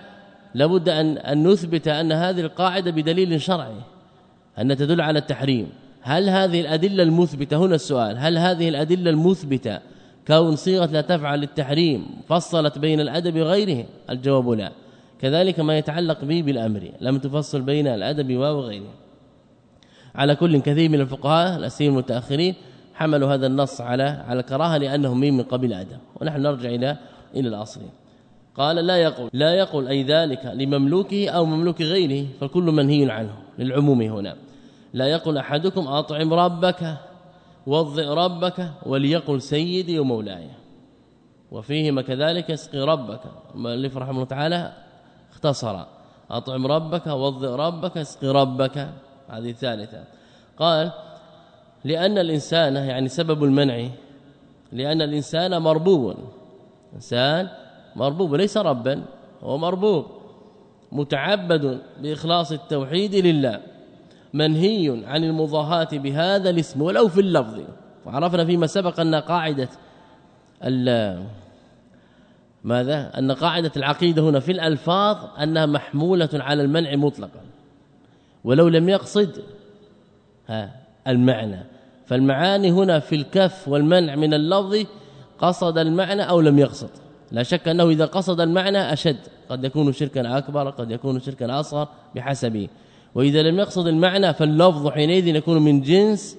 لابد أن أن نثبت أن هذه القاعدة بدليل شرعي أن تدل على التحريم. هل هذه الأدلة المثبتة؟ هنا السؤال. هل هذه الأدلة المثبتة كون صيغة لا تفعل للتحريم فصلت بين الأدب وغيره؟ الجواب لا. كذلك ما يتعلق به بالأمر. لم تفصل بين الأدب وغيره. على كل كثير من الفقهاء الأسير المتأخرين حملوا هذا النص على على الكراهة لأنهم من قبل ادب ونحن نرجع إلى إلى الأصل. قال لا يقول لا يقول أي ذلك لمملوكه أو مملوك غيره فالكل منهي عنه للعموم هنا. لا يقول أحدكم أطعم ربك وضئ ربك وليقل سيدي ومولاي. وفيهما كذلك اسقي ربك. المؤلف رحمه الله تعالى اختصر. أطعم ربك وضئ ربك اسقي ربك. هذه الثالثة. قال لأن الإنسان يعني سبب المنع لأن الإنسان مربوب. إنسان مربوب ليس ربا هو مربوب متعبد بإخلاص التوحيد لله منهي عن المضاهاة بهذا الاسم ولو في اللفظ. وعرفنا فيما سبق أن قاعدة ماذا؟ أن قاعدة العقيدة هنا في الألفاظ أنها محمولة على المنع مطلقا. ولو لم يقصد. ها المعنى. فالمعاني هنا في الكف والمنع من اللفظ قصد المعنى أو لم يقصد. لا شك أنه إذا قصد المعنى أشد. قد يكون شركا أكبر قد يكون شركا أصغر بحسبه. وإذا لم يقصد المعنى فاللفظ حينئذ يكون من جنس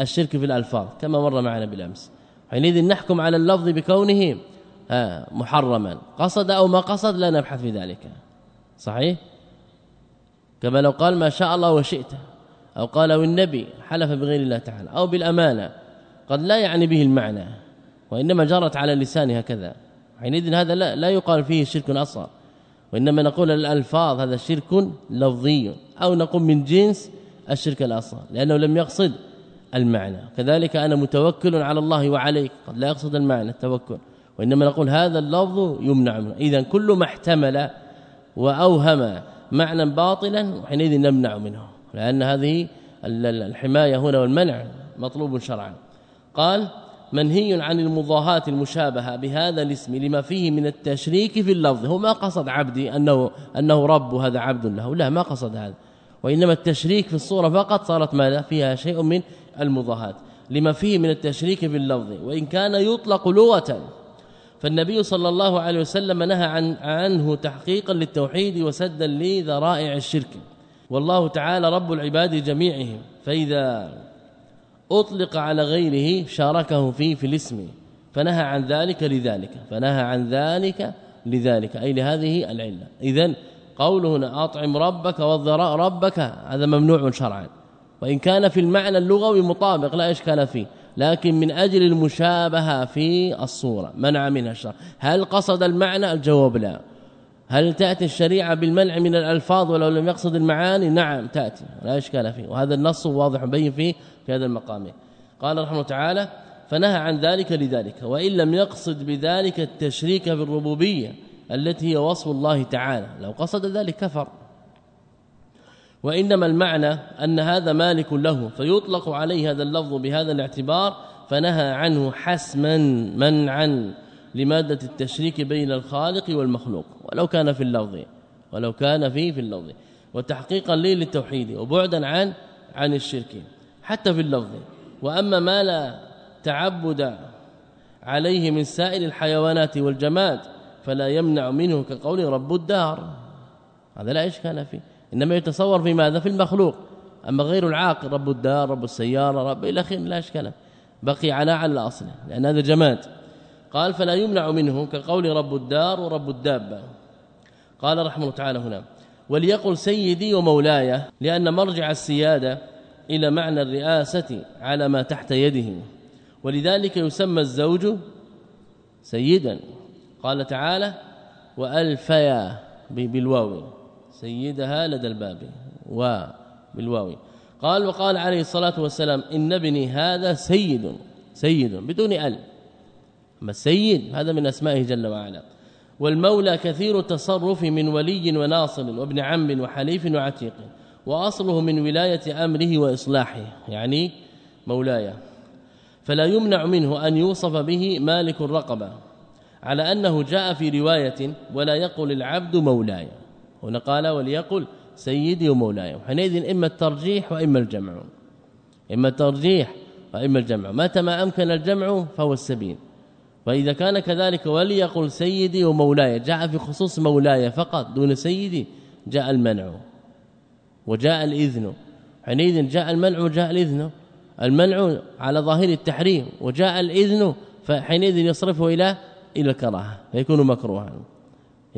الشرك في الألفاظ كما مر معنا بالأمس. حينئذ نحكم على اللفظ بكونه محرما. قصد أو ما قصد لا نبحث في ذلك. صحيح؟ كما لو قال ما شاء الله وشئت أو قال والنبي حلف بغير الله تعالى أو بالأمانة قد لا يعني به المعنى وإنما جرت على لسانه هكذا. حينئذ هذا لا, لا يقال فيه شرك اصغر وإنما نقول الألفاظ هذا شرك لفظي أو نقول من جنس الشرك الاصغر لأنه لم يقصد المعنى. كذلك أنا متوكل على الله وعليك قد لا يقصد المعنى التوكل. وإنما نقول هذا اللفظ يمنع منه. اذا كل ما احتمل وأوهم معنى باطلا وحينئذ نمنع منه لأن هذه الحماية هنا والمنع مطلوب شرعا. قال منهي عن المضاهاة المشابهة بهذا الاسم لما فيه من التشريك في اللفظ. هو ما قصد عبدي انه أنه رب وهذا عبد له. لا ما قصد هذا. وإنما التشريك في الصورة فقط صارت ماذا فيها شيء من المضاهاة. لما فيه من التشريك في اللفظ وإن كان يطلق لغة فالنبي صلى الله عليه وسلم نهى عن عنه تحقيقا للتوحيد وسدا لذرائع الشرك. والله تعالى رب العباد جميعهم. فإذا أطلق على غيره شاركه فيه في الاسم. فنهى عن ذلك لذلك. فنهى عن ذلك لذلك. أي لهذه العلة. اذا قوله هنا أطعم ربك والضراء ربك هذا ممنوع شرعا. وإن كان في المعنى اللغوي مطابق لا إشكال فيه. لكن من أجل المشابهة في الصورة منع منها الشرع. هل قصد المعنى؟ الجواب لا. هل تأتي الشريعة بالمنع من الألفاظ ولو لم يقصد المعاني؟ نعم تأتي لا إشكال فيه. وهذا النص واضح بين فيه في هذا المقام. قال رحمه تعالى فنهى عن ذلك لذلك وإن لم يقصد بذلك التشريك في الربوبيه التي هي وصف الله تعالى. لو قصد ذلك كفر. وإنما المعنى أن هذا مالك له فيطلق عليه هذا اللفظ بهذا الاعتبار فنهى عنه حسما منعا لمادة التشريك بين الخالق والمخلوق ولو كان في اللفظ ولو كان فيه في اللفظ وتحقيقا للتوحيد وبعدا عن عن الشرك حتى في اللفظ. وأما ما لا تعبد عليه من سائر الحيوانات والجماد فلا يمنع منه كقول رب الدار. هذا لا إشكال فيه. إنما يتصور في ماذا؟ في المخلوق. أما غير العاقل رب الدار رب السيارة رب إلى آخره لا إشكال. بقي على على الأصل لأن هذا جماد. قال فلا يمنع منه كقول رب الدار ورب الدابة. قال رحمه الله تعالى هنا وليقل سيدي ومولاي لأن مرجع السيادة إلى معنى الرئاسة على ما تحت يده. ولذلك يسمى الزوج سيدا. قال تعالى وألفيا بالواو. سيدها لدى الباب وبالواو قال وقال عليه الصلاة والسلام إن ابني هذا سيد سيد بدون ال. أما السيد هذا من أسمائه جل وعلا. والمولى كثير التصرف من ولي وناصر وابن عم وحليف وعتيق وأصله من ولاية أمره وإصلاحه يعني مولاي. فلا يمنع منه أن يوصف به مالك الرقبة على أنه جاء في رواية ولا يقل العبد مولاي. هنا قال وليقل سيدي ومولاي. وحينئذ إما الترجيح وإما الجمع. إما الترجيح وإما الجمع. متى ما أمكن الجمع فهو السبيل. فإذا كان كذلك وليقل سيدي ومولاي. جاء في خصوص مولاي فقط دون سيدي جاء المنع. وجاء الإذن. حينئذ جاء المنع وجاء الإذن. المنع على ظاهر التحريم. وجاء الإذن فحينئذ يصرفه إلى إلى الكراهة فيكون مكروها.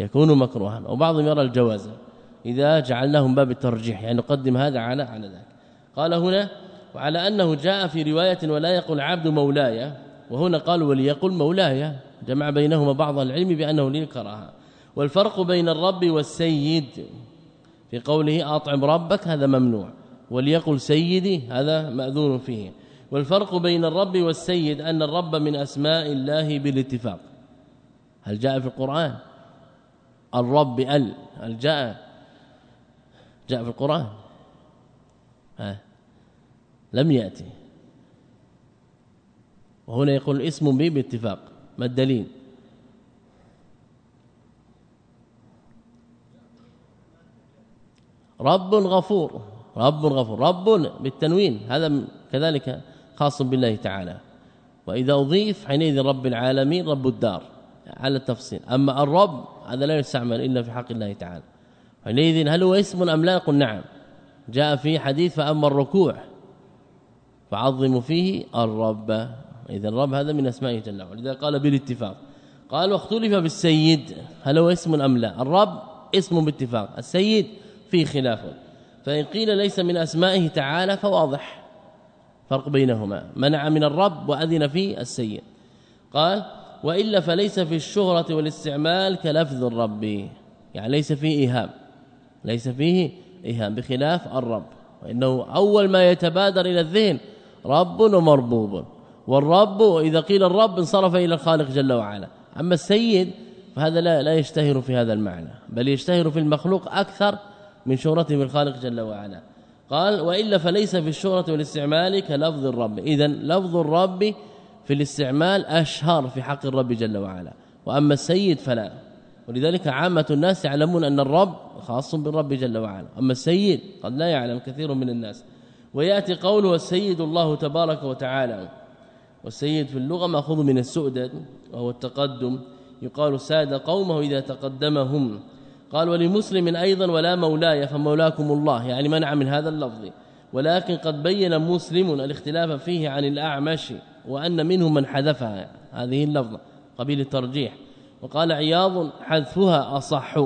يكون مكروها. وبعضهم يرى الجواز إذا جعلناهم باب الترجيح يعني نقدم هذا على على ذاك قال هنا وعلى أنه جاء في رواية ولا يقول عبد مولاي وهنا قال وليقل مولاي جمع بينهما بعض العلم بأنه للكراهه والفرق بين الرب والسيد في قوله أطعم ربك هذا ممنوع. وليقل سيدي هذا مأذون فيه. والفرق بين الرب والسيد أن الرب من أسماء الله بالاتفاق. هل جاء في القرآن؟ الرب ال هل جاء جاء في القرآن. ها؟ لم يأتي. وهنا يقول اسم به باتفاق ما الدليل؟ رب غفور رب غفور رب بالتنوين. هذا كذلك خاص بالله تعالى. وإذا أضيف حينئذ رب العالمين رب الدار على التفصيل. أما الرب هذا لا يستعمل إلا في حق الله تعالى. حينئذ هل هو اسم أم لا؟ قل نعم. جاء في حديث فأما الركوع فعظموا فيه الرب. إذا الرب هذا من أسمائه جل وعلا. لذا قال بالاتفاق. قال واختلف بالسيد. هل هو اسم أم لا؟ الرب اسم باتفاق. السيد فيه خلاف. فإن قيل ليس من أسمائه تعالى فواضح. فرق بينهما. منع من الرب وأذن في السيد. قال وإلا فليس في الشهرة والاستعمال كلفظ الرب. يعني ليس فيه إيهام. ليس فيه إيهام بخلاف الرب. وإنه أول ما يتبادر إلى الذهن رب ومربوب. والرب اذا قيل الرب انصرف إلى الخالق جل وعلا. أما السيد فهذا لا لا يشتهر في هذا المعنى. بل يشتهر في المخلوق أكثر من شهرته بالخالق جل وعلا. قال وإلا فليس في الشهرة والاستعمال كلفظ الرب. اذا لفظ الرب في الاستعمال أشهر في حق الرب جل وعلا. وأما السيد فلا. ولذلك عامة الناس يعلمون أن الرب خاص بالرب جل وعلا. أما السيد قد لا يعلم كثير من الناس. ويأتي قوله السيد الله تبارك وتعالى. والسيد في اللغة مأخوذ من السؤدد وهو التقدم. يقال ساد قومه إذا تقدمهم. قال ولمسلم أيضا ولا مولاي فمولاكم الله. يعني منع من هذا اللفظ. ولكن قد بين مسلم الاختلاف فيه عن الأعمش. وأن منهم من حذفها هذه اللفظة قبيل الترجيح. وقال عياض حذفها أصح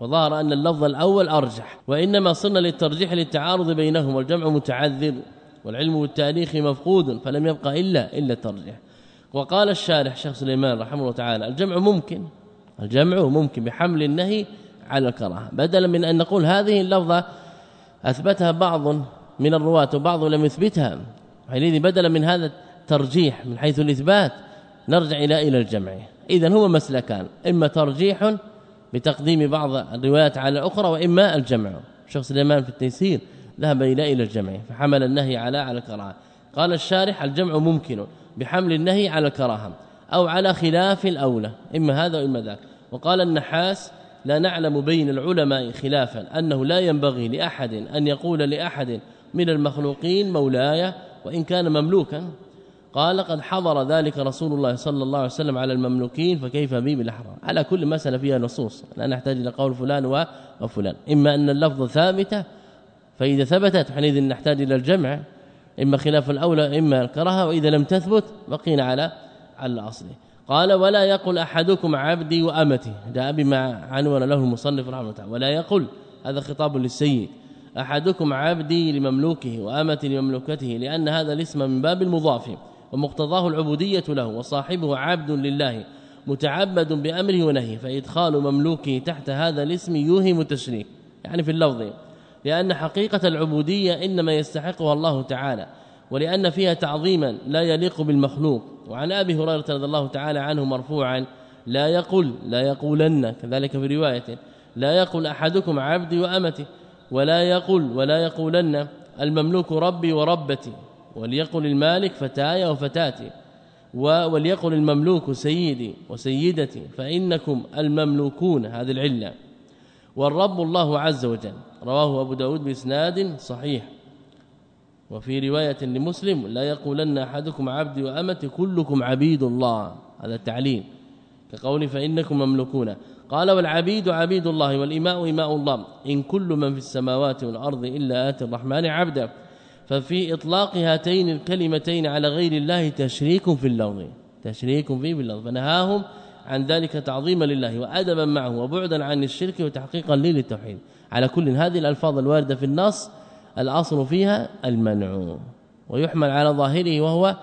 وظهر أن اللفظ الأول أرجح. وإنما صرنا للترجيح للتعارض بينهم والجمع متعذر والعلم بالتاريخ مفقود فلم يبقى إلا إلا الترجيح. وقال الشارح شيخ سليمان رحمه الله تعالى الجمع ممكن الجمع ممكن بحمل النهي على الكراهة بدلا من أن نقول هذه اللفظة أثبتها بعض من الرواة وبعض لم يثبتها. حينئذ بدلا من هذا الترجيح من حيث الإثبات نرجع إلى إلى الجمع. اذا هو مسلكان إما ترجيح بتقديم بعض الروايات على الاخرى وإما الجمع. شيخ سليمان في التيسير ذهب إلى إلى الجمع فحمل النهي على على الكراهة. قال الشارح الجمع ممكن بحمل النهي على الكراهة أو على خلاف الأولى إما هذا وإما ذاك. وقال النحاس لا نعلم بين العلماء خلافا أنه لا ينبغي لأحد أن يقول لأحد من المخلوقين مولاي وإن كان مملوكا. قال قد حضر ذلك رسول الله صلى الله عليه وسلم على المملوكين فكيف بي بالاحرار على كل مساله فيها نصوص لا نحتاج إلى قول فلان وفلان إما أن اللفظ ثابته فإذا ثبتت حينئذ نحتاج إلى الجمع. إما خلاف الأولى إما الكراهة وإذا لم تثبت بقينا على على الأصل. قال ولا يقل أحدكم عبدي وأمتي. جاء بما عنون له المصنف رحمه الله. ولا يقل. هذا خطاب للسيد. أحدكم عبدي لمملوكه وأمتي لمملوكته لأن هذا الاسم من باب المضاف. ومقتضاه العبودية له وصاحبه عبد لله متعبد بأمره ونهيه فإدخال مملوكه تحت هذا الاسم يوهم التشريك. يعني في اللفظ لأن حقيقة العبودية إنما يستحقها الله تعالى ولأن فيها تعظيما لا يليق بالمخلوق. وعن أبي هريرة رضي الله تعالى عنه مرفوعا لا يقول لا يقولن كذلك في رواية لا يقول أحدكم عبدي وأمتي ولا يقول ولا يقولن المملوك ربي وربتي. وليقل المالك فتاي وفتاتي وليقل المملوك سيدي وسيدتي فإنكم المملوكون هذه العلة. والرب الله عز وجل رواه أبو داود بإسناد صحيح. وفي رواية لمسلم لا يقولن أحدكم عبدي وأمتي كلكم عبيد الله. هذا التعليم كقول فإنكم مملوكون. قال والعبيد عبيد الله والإماء إماء الله. إن كل من في السماوات والأرض إلا آتي الرحمن عبدا ففي إطلاق هاتين الكلمتين على غير الله تشريك في اللفظ. تشريك فيه باللفظ. فنهاهم عن ذلك تعظيما لله وأدبا معه وبعدا عن الشرك وتحقيقا للتوحيد. على كل هذه الألفاظ الواردة في النص الأصل فيها المنع. ويحمل على ظاهره وهو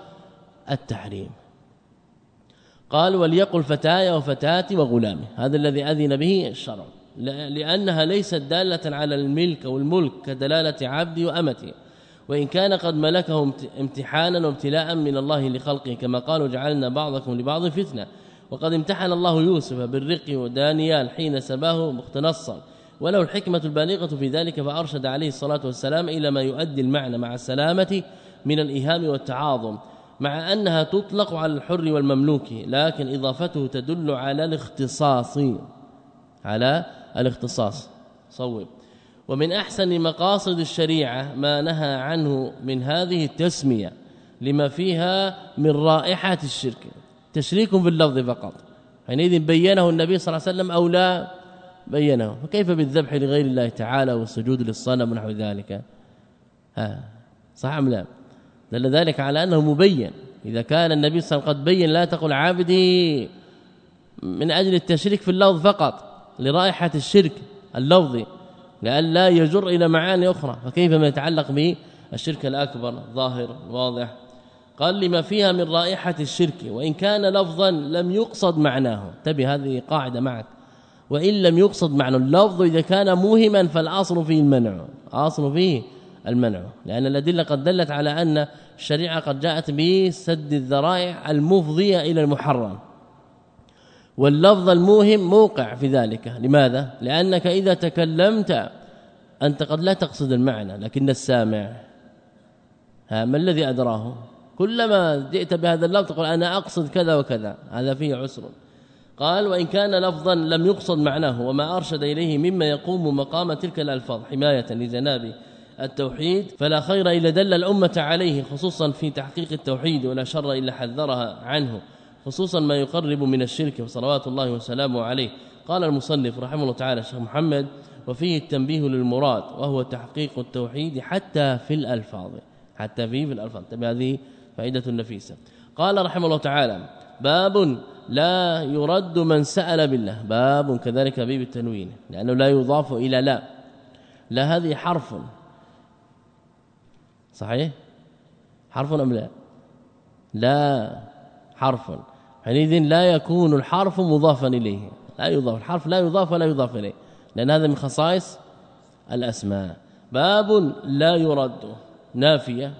التحريم. قال وليقل فتاي وفتاتي وغلامي هذا الذي أذن به الشرع. لأنها ليست دالة على الملك أو الملك كدلالة عبدي وامتي وإن كان قد ملكه امتحانا وابتلاء من الله لخلقه كما قالوا جعلنا بعضكم لبعض فتنة. وقد امتحن الله يوسف بالرق ودانيال حين سباه مختنصا ولو الحكمة البالغة في ذلك فأرشد عليه الصلاة والسلام إلى ما يؤدي المعنى مع السلامة من الإيهام والتعاظم مع أنها تطلق على الحر والمملوك لكن إضافته تدل على الاختصاص. على الاختصاص. صوب. ومن أحسن مقاصد الشريعة ما نهى عنه من هذه التسمية لما فيها من رائحة الشرك. تشريك في اللفظ فقط. حينئذ بينه النبي صلى الله عليه وسلم أو لا؟ بينه. فكيف بالذبح لغير الله تعالى والسجود للصنم ونحو ذلك؟ ها صح أم لا؟ دل ذلك على أنه مبين. إذا كان النبي صلى الله عليه وسلم قد بين لا تقل عبدي من أجل التشريك في اللفظ فقط لرائحة الشرك اللفظي. لأن لا يجر إلى معاني أخرى. فكيف ما يتعلق به الشرك الأكبر ظاهر واضح قال لما فيها من رائحة الشرك وإن كان لفظا لم يقصد معناه. تبي هذه قاعدة معك. وإن لم يقصد معنى اللفظ إذا كان موهما فالأصل فيه المنع. أصل فيه المنع. لأن الأدلة قد دلت على أن الشريعة قد جاءت بسد الذرائع المفضية إلى المحرم. واللفظ الموهم موقع في ذلك. لماذا؟ لأنك إذا تكلمت أنت قد لا تقصد المعنى لكن السامع. ها ما الذي أدراه؟ كلما جئت بهذا اللفظ تقول أنا أقصد كذا وكذا. هذا فيه عسر. قال وإن كان لفظا لم يقصد معناه وما أرشد إليه مما يقوم مقام تلك الألفاظ حماية لجناب التوحيد فلا خير إلا دل الأمة عليه خصوصا في تحقيق التوحيد ولا شر إلا حذرها عنه. خصوصا ما يقرب من الشرك وصلوات الله وسلامه عليه. قال المصنف رحمه الله تعالى الشيخ محمد وفيه التنبيه للمراد وهو تحقيق التوحيد حتى في الألفاظ. حتى في الألفاظ. هذه فائدة نفيسة. قال رحمه الله تعالى باب لا يرد من سأل بالله. باب كذلك باب التنوين لأنه لا يضاف إلى لا. لا هذه حرف. صحيح؟ حرف أم لا؟ لا حرف. حينئذ لا يكون الحرف مضافا إليه. لا يضاف. الحرف لا يضاف ولا يضاف إليه. لأن هذا من خصائص الأسماء. باب لا يرد. نافية.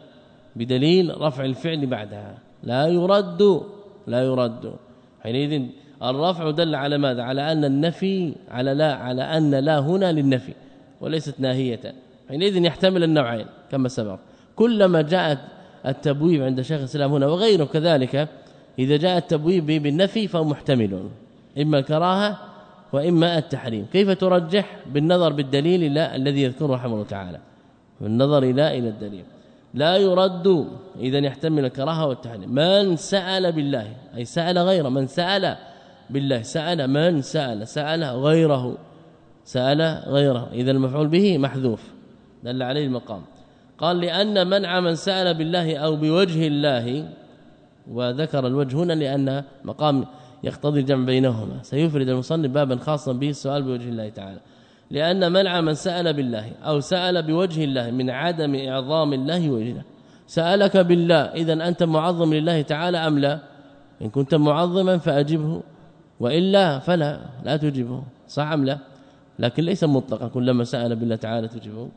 بدليل رفع الفعل بعدها. لا يرد. لا يرد. حينئذ الرفع دل على ماذا؟ على أن النفي على لا على أن لا هنا للنفي وليست ناهية. حينئذ يحتمل النوعين كما سبق. كلما جاءت التبويب عند شيخ الإسلام هنا وغيره كذلك إذا جاء التبويب بالنفي فهو محتمل إما الكراهه وإما التحريم. كيف ترجح بالنظر بالدليل لا الذي يذكره رحمه الله تعالى؟ بالنظر إلى إلى الدليل. لا يرد إذا يحتمل الكراهة والتحريم. من سأل بالله أي سأل غيره من سأل بالله سأل من سأل سأل غيره سأل غيره. إذا المفعول به محذوف دل عليه المقام. قال لأن منع من سأل بالله أو بوجه الله وذكر الوجه هنا لأن مقام يقتضي الجمع بينهما. سيفرد المصنف بابا خاصا به السؤال بوجه الله تعالى. لأن منع من سأل بالله أو سأل بوجه الله من عدم إعظام الله وجهه. سألك بالله إذا أنت معظم لله تعالى أم لا؟ إن كنت معظما فأجبه وإلا فلا لا تجبه. صح أم لا؟ لكن ليس مطلقا كلما سأل بالله تعالى تجبه.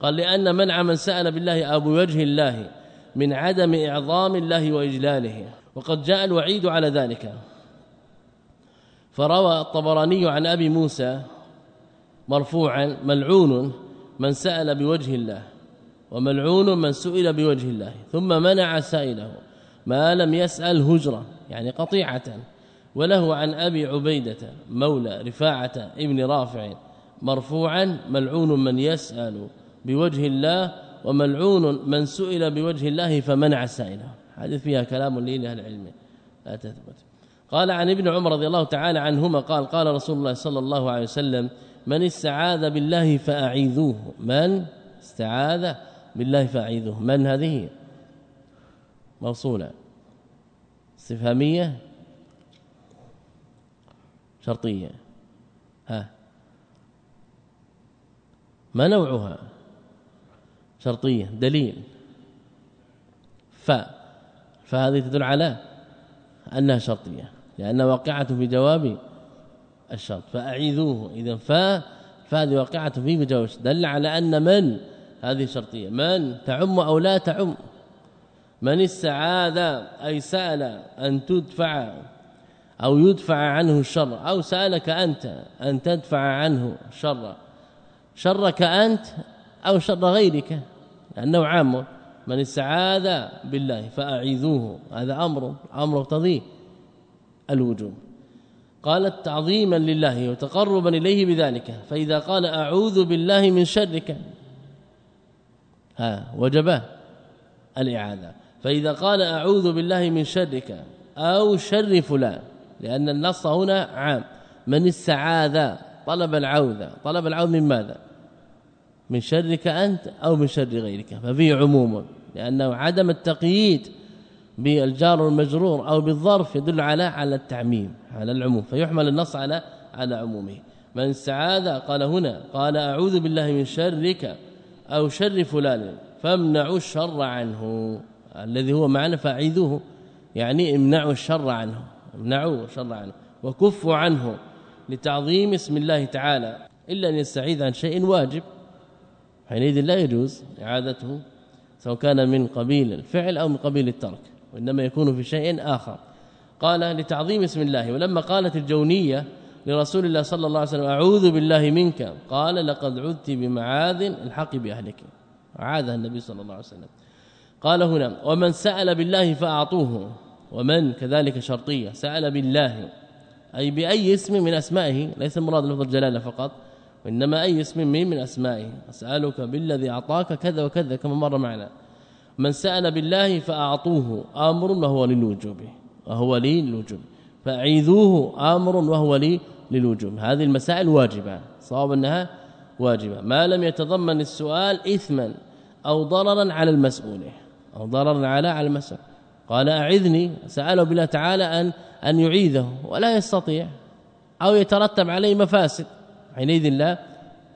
قال لأن منع من سأل بالله أو بوجه الله من عدم إعظام الله وإجلاله. وقد جاء الوعيد على ذلك. فروى الطبراني عن أبي موسى مرفوعا ملعون من سأل بوجه الله وملعون من سئل بوجه الله ثم منع سائله. ما لم يسأل هجرة يعني قطيعة. وله عن أبي عبيدة مولى رفاعة ابن رافع مرفوعا ملعون من يسأل بوجه الله وملعون من سئل بوجه الله فمنع سائله هذه فيها كلام لأهل العلم. لا تثبت. قال عن ابن عمر رضي الله تعالى عنهما قال قال رسول الله صلى الله عليه وسلم من استعاذ بالله فأعيذوه. من استعاذ بالله فأعيذوه. من هذه؟ موصولة. استفهامية؟ شرطية. ها. ما نوعها؟ شرطية دليل. ف فهذه تدل على أنها شرطية لأن واقعة في جواب الشرط. فأعيذوه إذا ف فهذه واقعة في بجواب دل على أن من؟ هذه شرطية. من؟ تعم أو لا تعم؟ من استعاذ أي سأل أن تدفع أو يدفع عنه الشر؟ أو سألك أنت أن تدفع عنه الشر؟ شرك أنت أو شر غيرك لأنه عام. من استعاذ بالله فأعيذوه. هذا أمر أمر يقتضي الوجوب. قالت تعظيما لله وتقربا إليه بذلك. فإذا قال أعوذ بالله من شرك ها وجب الإعاذة. فإذا قال أعوذ بالله من شرك أو شر فلان لأن النص هنا عام. من استعاذ طلب العوذه طلب العوذ من ماذا؟ من شرك أنت أو من شر غيرك ففيه عموم لأنه عدم التقييد بالجار والمجرور أو بالظرف يدل على على التعميم على العموم فيحمل النص على على عمومه. من استعاذ قال هنا قال أعوذ بالله من شرك أو شر فلان فامنعوا الشر عنه الذي هو معنى فاعيذوه يعني امنعوا الشر عنه امنعوا الشر عنه وكفوا عنه لتعظيم اسم الله تعالى إلا أن يستعيذ عن شيء واجب. حينئذ لا يجوز إعادته سواء كان من قبيل الفعل أو من قبيل الترك وإنما يكون في شيء آخر. قال لتعظيم اسم الله. ولما قالت الجونية لرسول الله صلى الله عليه وسلم أعوذ بالله منك. قال لقد عذت بمعاذ الحق بأهلك. عاذها النبي صلى الله عليه وسلم. قال هنا ومن سأل بالله فأعطوه ومن كذلك شرطية سأل بالله. أي بأي اسم من أسمائه ليس المراد لفظ الجلالة فقط وانما أي اسم من من أسمائه. أسألك بالذي أعطاك كذا وكذا كما مر معنا. من سأل بالله فأعطوه. آمر وهو للوجوب. وهو للوجوب. فأعيذوه. آمر وهو لي للوجوب. هذه المسائل واجبة. صواب أنها واجبة. ما لم يتضمن السؤال اثما أو ضررا على المسؤول. أو ضررا على على المسؤول. قال أعذني. سأله بالله تعالى ان أن يعيذه. ولا يستطيع. أو يترتب عليه مفاسد. حينئذ لا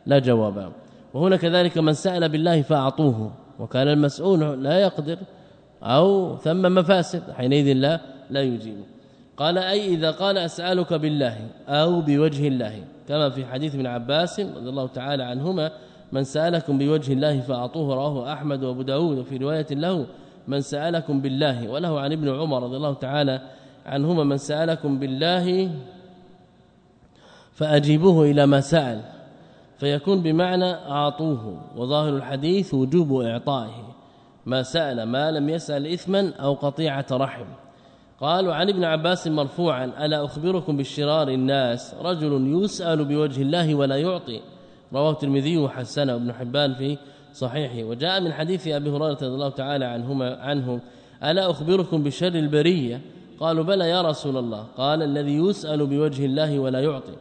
لا جواب. وهنا كذلك من سأل بالله فأعطوه وكان المسؤول لا يقدر أو ثم مفاسد حينئذ لا لا يجيب. قال أي إذا قال أسألك بالله أو بوجه الله كما في حديث ابن عباس رضي الله تعالى عنهما من سألكم بوجه الله فأعطوه رواه أحمد وأبو داود وفي رواية له من سألكم بالله وله عن ابن عمر رضي الله تعالى عنهما من سألكم بالله فأجيبوه إلى ما سأل فيكون بمعنى أعطوه وظاهر الحديث وجوب إعطائه. ما سأل ما لم يسأل اثما أو قطيعة رحم. قالوا عن ابن عباس مرفوعا ألا أخبركم بالشرار الناس؟ رجل يسأل بوجه الله ولا يعطي. رواه الترمذي وحسنه ابن حبان في صحيحه. وجاء من حديث أبي هريرة رضي الله تعالى عنهما عنه ألا أخبركم بشر البرية؟ قالوا بلى يا رسول الله. قال الذي يسأل بوجه الله ولا يعطي.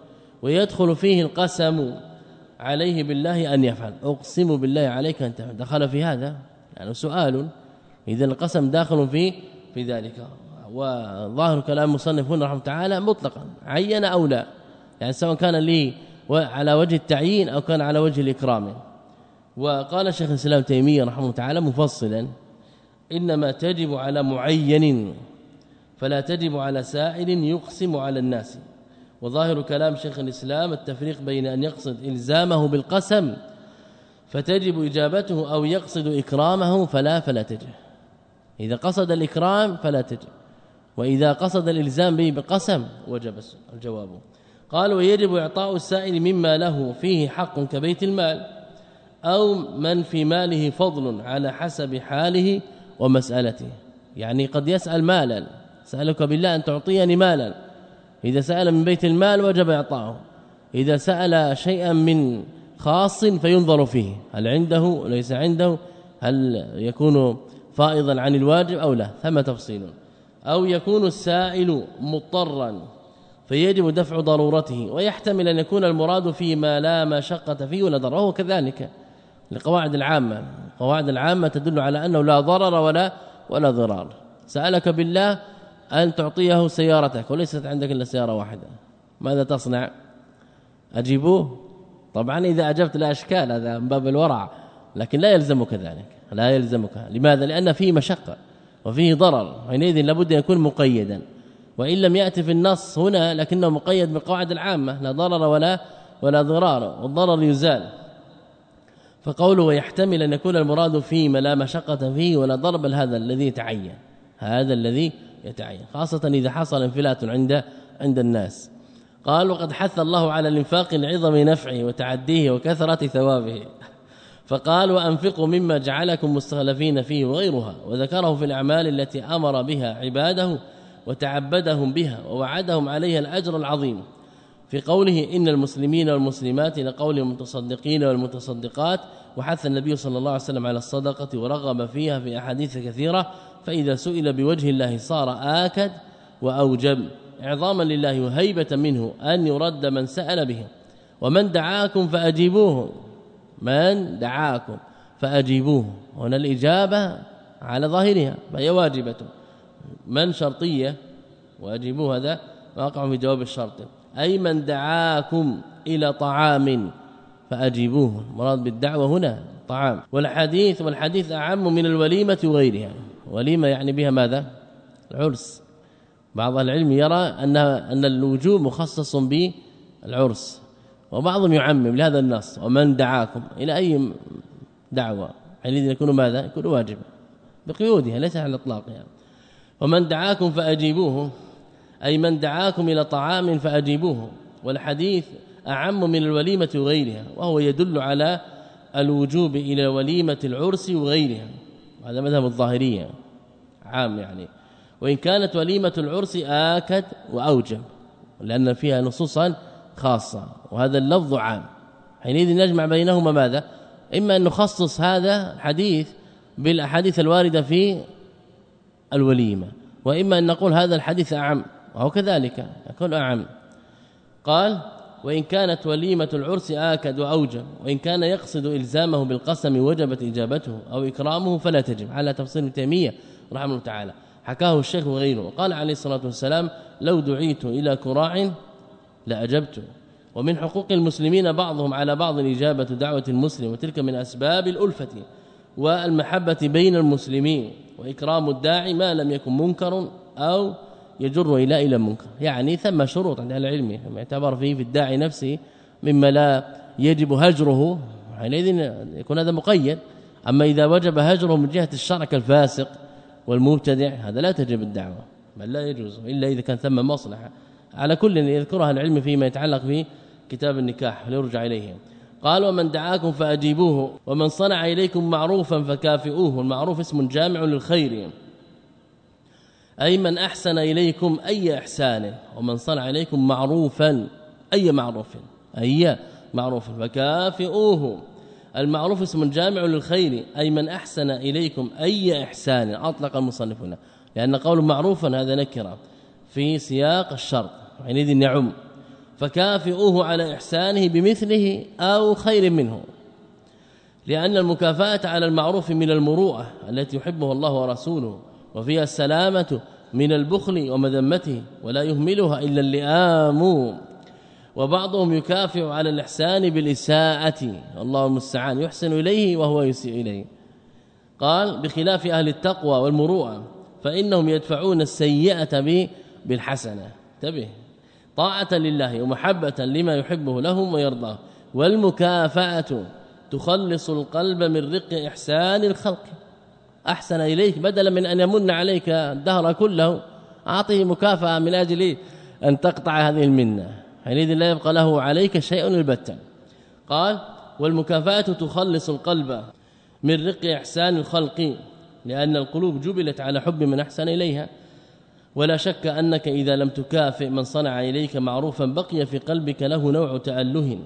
ويدخل فيه القسم عليه بالله أن يفعل. أقسم بالله عليك أن تفعل. دخل في هذا؟ يعني سؤال. إذا القسم داخل في في ذلك. وظاهر كلام المصنف هنا رحمه تعالى مطلقا. عين أو لا؟ يعني سواء كان لي على وجه التعيين أو كان على وجه الإكرام. وقال شيخ الإسلام تيمية رحمه الله تعالى مفصلا إنما تجب على معين فلا تجب على سائل يقسم على الناس. وظاهر كلام شيخ الإسلام التفريق بين أن يقصد إلزامه بالقسم فتجب إجابته أو يقصد إكرامه فلا فلا تجب. إذا قصد الإكرام فلا تجب. وإذا قصد الإلزام به بالقسم وجب الجواب. قال ويجب إعطاء السائل مما له فيه حق كبيت المال أو من في ماله فضل على حسب حاله ومسألته. يعني قد يسأل مالا سألك بالله أن تعطيني مالا. إذا سأل من بيت المال وجب إعطاؤه. إذا سأل شيئا من خاص فينظر فيه. هل عنده؟ ليس عنده. هل يكون فائضا عن الواجب أو لا؟ ثم تفصيل أو يكون السائل مضطرا فيجب دفع ضرورته ويحتمل أن يكون المراد فيما لا مشقة فيه ولا ضرر وهو كذلك القواعد العامة. القواعد العامة تدل على أنه لا ضرر ولا ولا ضرار. سألك بالله أن تعطيه سيارتك وليست عندك إلا سيارة واحدة. ماذا تصنع؟ أجيبوه؟ طبعا إذا أجبت لا أشكال هذا من باب الورع لكن لا يلزمك ذلك. لا يلزمك. لماذا؟ لأن فيه مشقة وفيه ضرر حينئذ لابد أن يكون مقيدا. وإن لم يأتي في النص هنا لكنه مقيد بالقواعد العامة لا ضرر ولا ولا ضرار والضرر يزال. فقوله ويحتمل أن يكون المراد فيما لا مشقة فيه ولا ضرب هذا الذي يتعين هذا الذي يتعين خاصة إذا حصل انفلات عند عند الناس. قال وقد حث الله على الإنفاق لعظم نفعه وتعديه وكثرة ثوابه. فقال وأنفقوا مما جعلكم مستخلفين فيه وغيرها وذكره في الأعمال التي أمر بها عباده وتعبدهم بها ووعدهم عليها الأجر العظيم. في قوله إن المسلمين والمسلمات لقول المتصدقين والمتصدقات وحث النبي صلى الله عليه وسلم على الصدقة ورغب فيها في أحاديث كثيرة فإذا سئل بوجه الله صار آكد وأوجب اعظاما لله وهيبة منه أن يرد من سأل به. ومن دعاكم فأجيبوه. من دعاكم فأجيبوه. هنا الإجابة على ظاهرها فهي واجبة. من شرطية وأجيبوه هذا واقع في جواب الشرط. أي من دعاكم إلى طعام فأجيبوه. مراد بالدعوة هنا طعام. والحديث والحديث أعم من الوليمة وغيرها. وليمة يعني بها ماذا؟ العرس. بعض العلم يرى أن أن الوجوب مخصص بالعرس وبعضهم يعمم لهذا النص ومن دعاكم إلى أي دعوة؟ حينئذ يكون ماذا؟ يكون واجبا بقيودها ليس على الإطلاق يعني. ومن دعاكم فأجيبوه. أي من دعاكم إلى طعام فأجيبوه. والحديث أعم من الوليمة وغيرها وهو يدل على الوجوب إلى وليمة العرس وغيرها. هذا مذهب الظاهرية عام يعني. وإن كانت وليمة العرس آكد وأوجب لأن فيها نصوصا خاصة وهذا اللفظ عام. حينئذ نجمع بينهما ماذا؟ إما أن نخصص هذا الحديث بالأحاديث الواردة في الوليمة وإما أن نقول هذا الحديث أعم وهو كذلك يكون أعم. قال وإن كانت وليمة العرس آكد واوجب وإن كان يقصد إلزامه بالقسم وجبت إجابته أو إكرامه فلا تجب. على تفصيل ابن تيمية رحمه الله تعالى. حكاه الشيخ وغيره وقال عليه الصلاة والسلام لو دعيت إلى كراع لاجبت ومن حقوق المسلمين بعضهم على بعض اجابه دعوة المسلم وتلك من أسباب الألفة والمحبة بين المسلمين وإكرام الداعي ما لم يكن منكر أو يجر إلى إلى منكر يعني ثم شروط عند أهل العلم يعتبر فيه في الداعي نفسه مما لا يجب هجره. حينئذ يكون هذا مقيد. أما إذا وجب هجره من جهة الشرع كالفاسق والمبتدع هذا لا تجب الدعوة بل لا يجوز إلا إذا كان ثم مصلحة. على كل يذكرها العلم فيما يتعلق في كتاب النكاح ليرجع إليه؟ قال ومن دعاكم فأجيبوه ومن صنع إليكم معروفا فكافئوه المعروف اسم جامع للخير. أي من أحسن إليكم أي إحسان ومن صنع إليكم معروفا أي معروف أي معروف فكافئوه. المعروف اسم جامع للخير أي من أحسن إليكم أي إحسان أطلق المصنف هنا لأن قول معروفا هذا نكرة في سياق الشرط حينئذ يعم. فكافئوه على إحسانه بمثله أو خير منه. لأن المكافأة على المعروف من المروءة التي يحبه الله ورسوله وفيها السلامة من البخل ومذمته ولا يهملها إلا اللئام. وبعضهم يكافئ على الإحسان بالإساءة. الله المستعان. يحسن إليه وهو يسيء إليه. قال بخلاف أهل التقوى والمروءة فإنهم يدفعون السيئة بالحسنة. انتبه. طاعة لله ومحبة لما يحبه لهم ويرضاه. والمكافأة تخلص القلب من رق إحسان الخلق. أحسن إليك بدلا من أن يمن عليك الدهر كله أعطه مكافأة من أجل أن تقطع هذه المنة. حينئذ لا يبقى له عليك شيء البتة قال والمكافأة تخلص القلب من رق إحسان الخلق لأن القلوب جبلت على حب من أحسن إليها. ولا شك أنك إذا لم تكافئ من صنع إليك معروفا بقي في قلبك له نوع تأله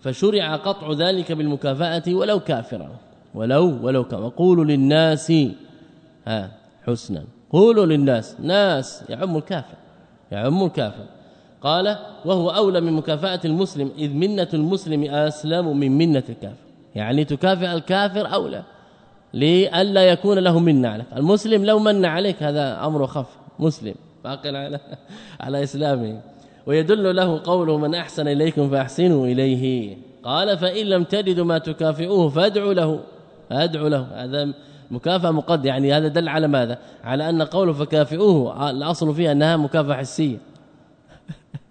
فشرع قطع ذلك بالمكافأة ولو كافرا. ولو ولو كما وقولوا للناس ها حسنا. قولوا للناس ناس يعم الكافر يعم الكافر. قال وهو أولى من مكافأة المسلم إذ منة المسلم أسلم من منة الكافر. يعني تكافئ الكافر أولى لئلا يكون له منة عليك. المسلم لو من عليك هذا أمر خف. مسلم باق على على إسلامه. ويدل له قوله من أحسن إليكم فأحسنوا إليه قال فإن لم تجدوا ما تكافئوه فادعوا له ادعوا له. هذا مكافأة مقد يعني هذا دل على ماذا؟ على أن قوله فكافئوه الاصل فيها أنها مكافأة حسية.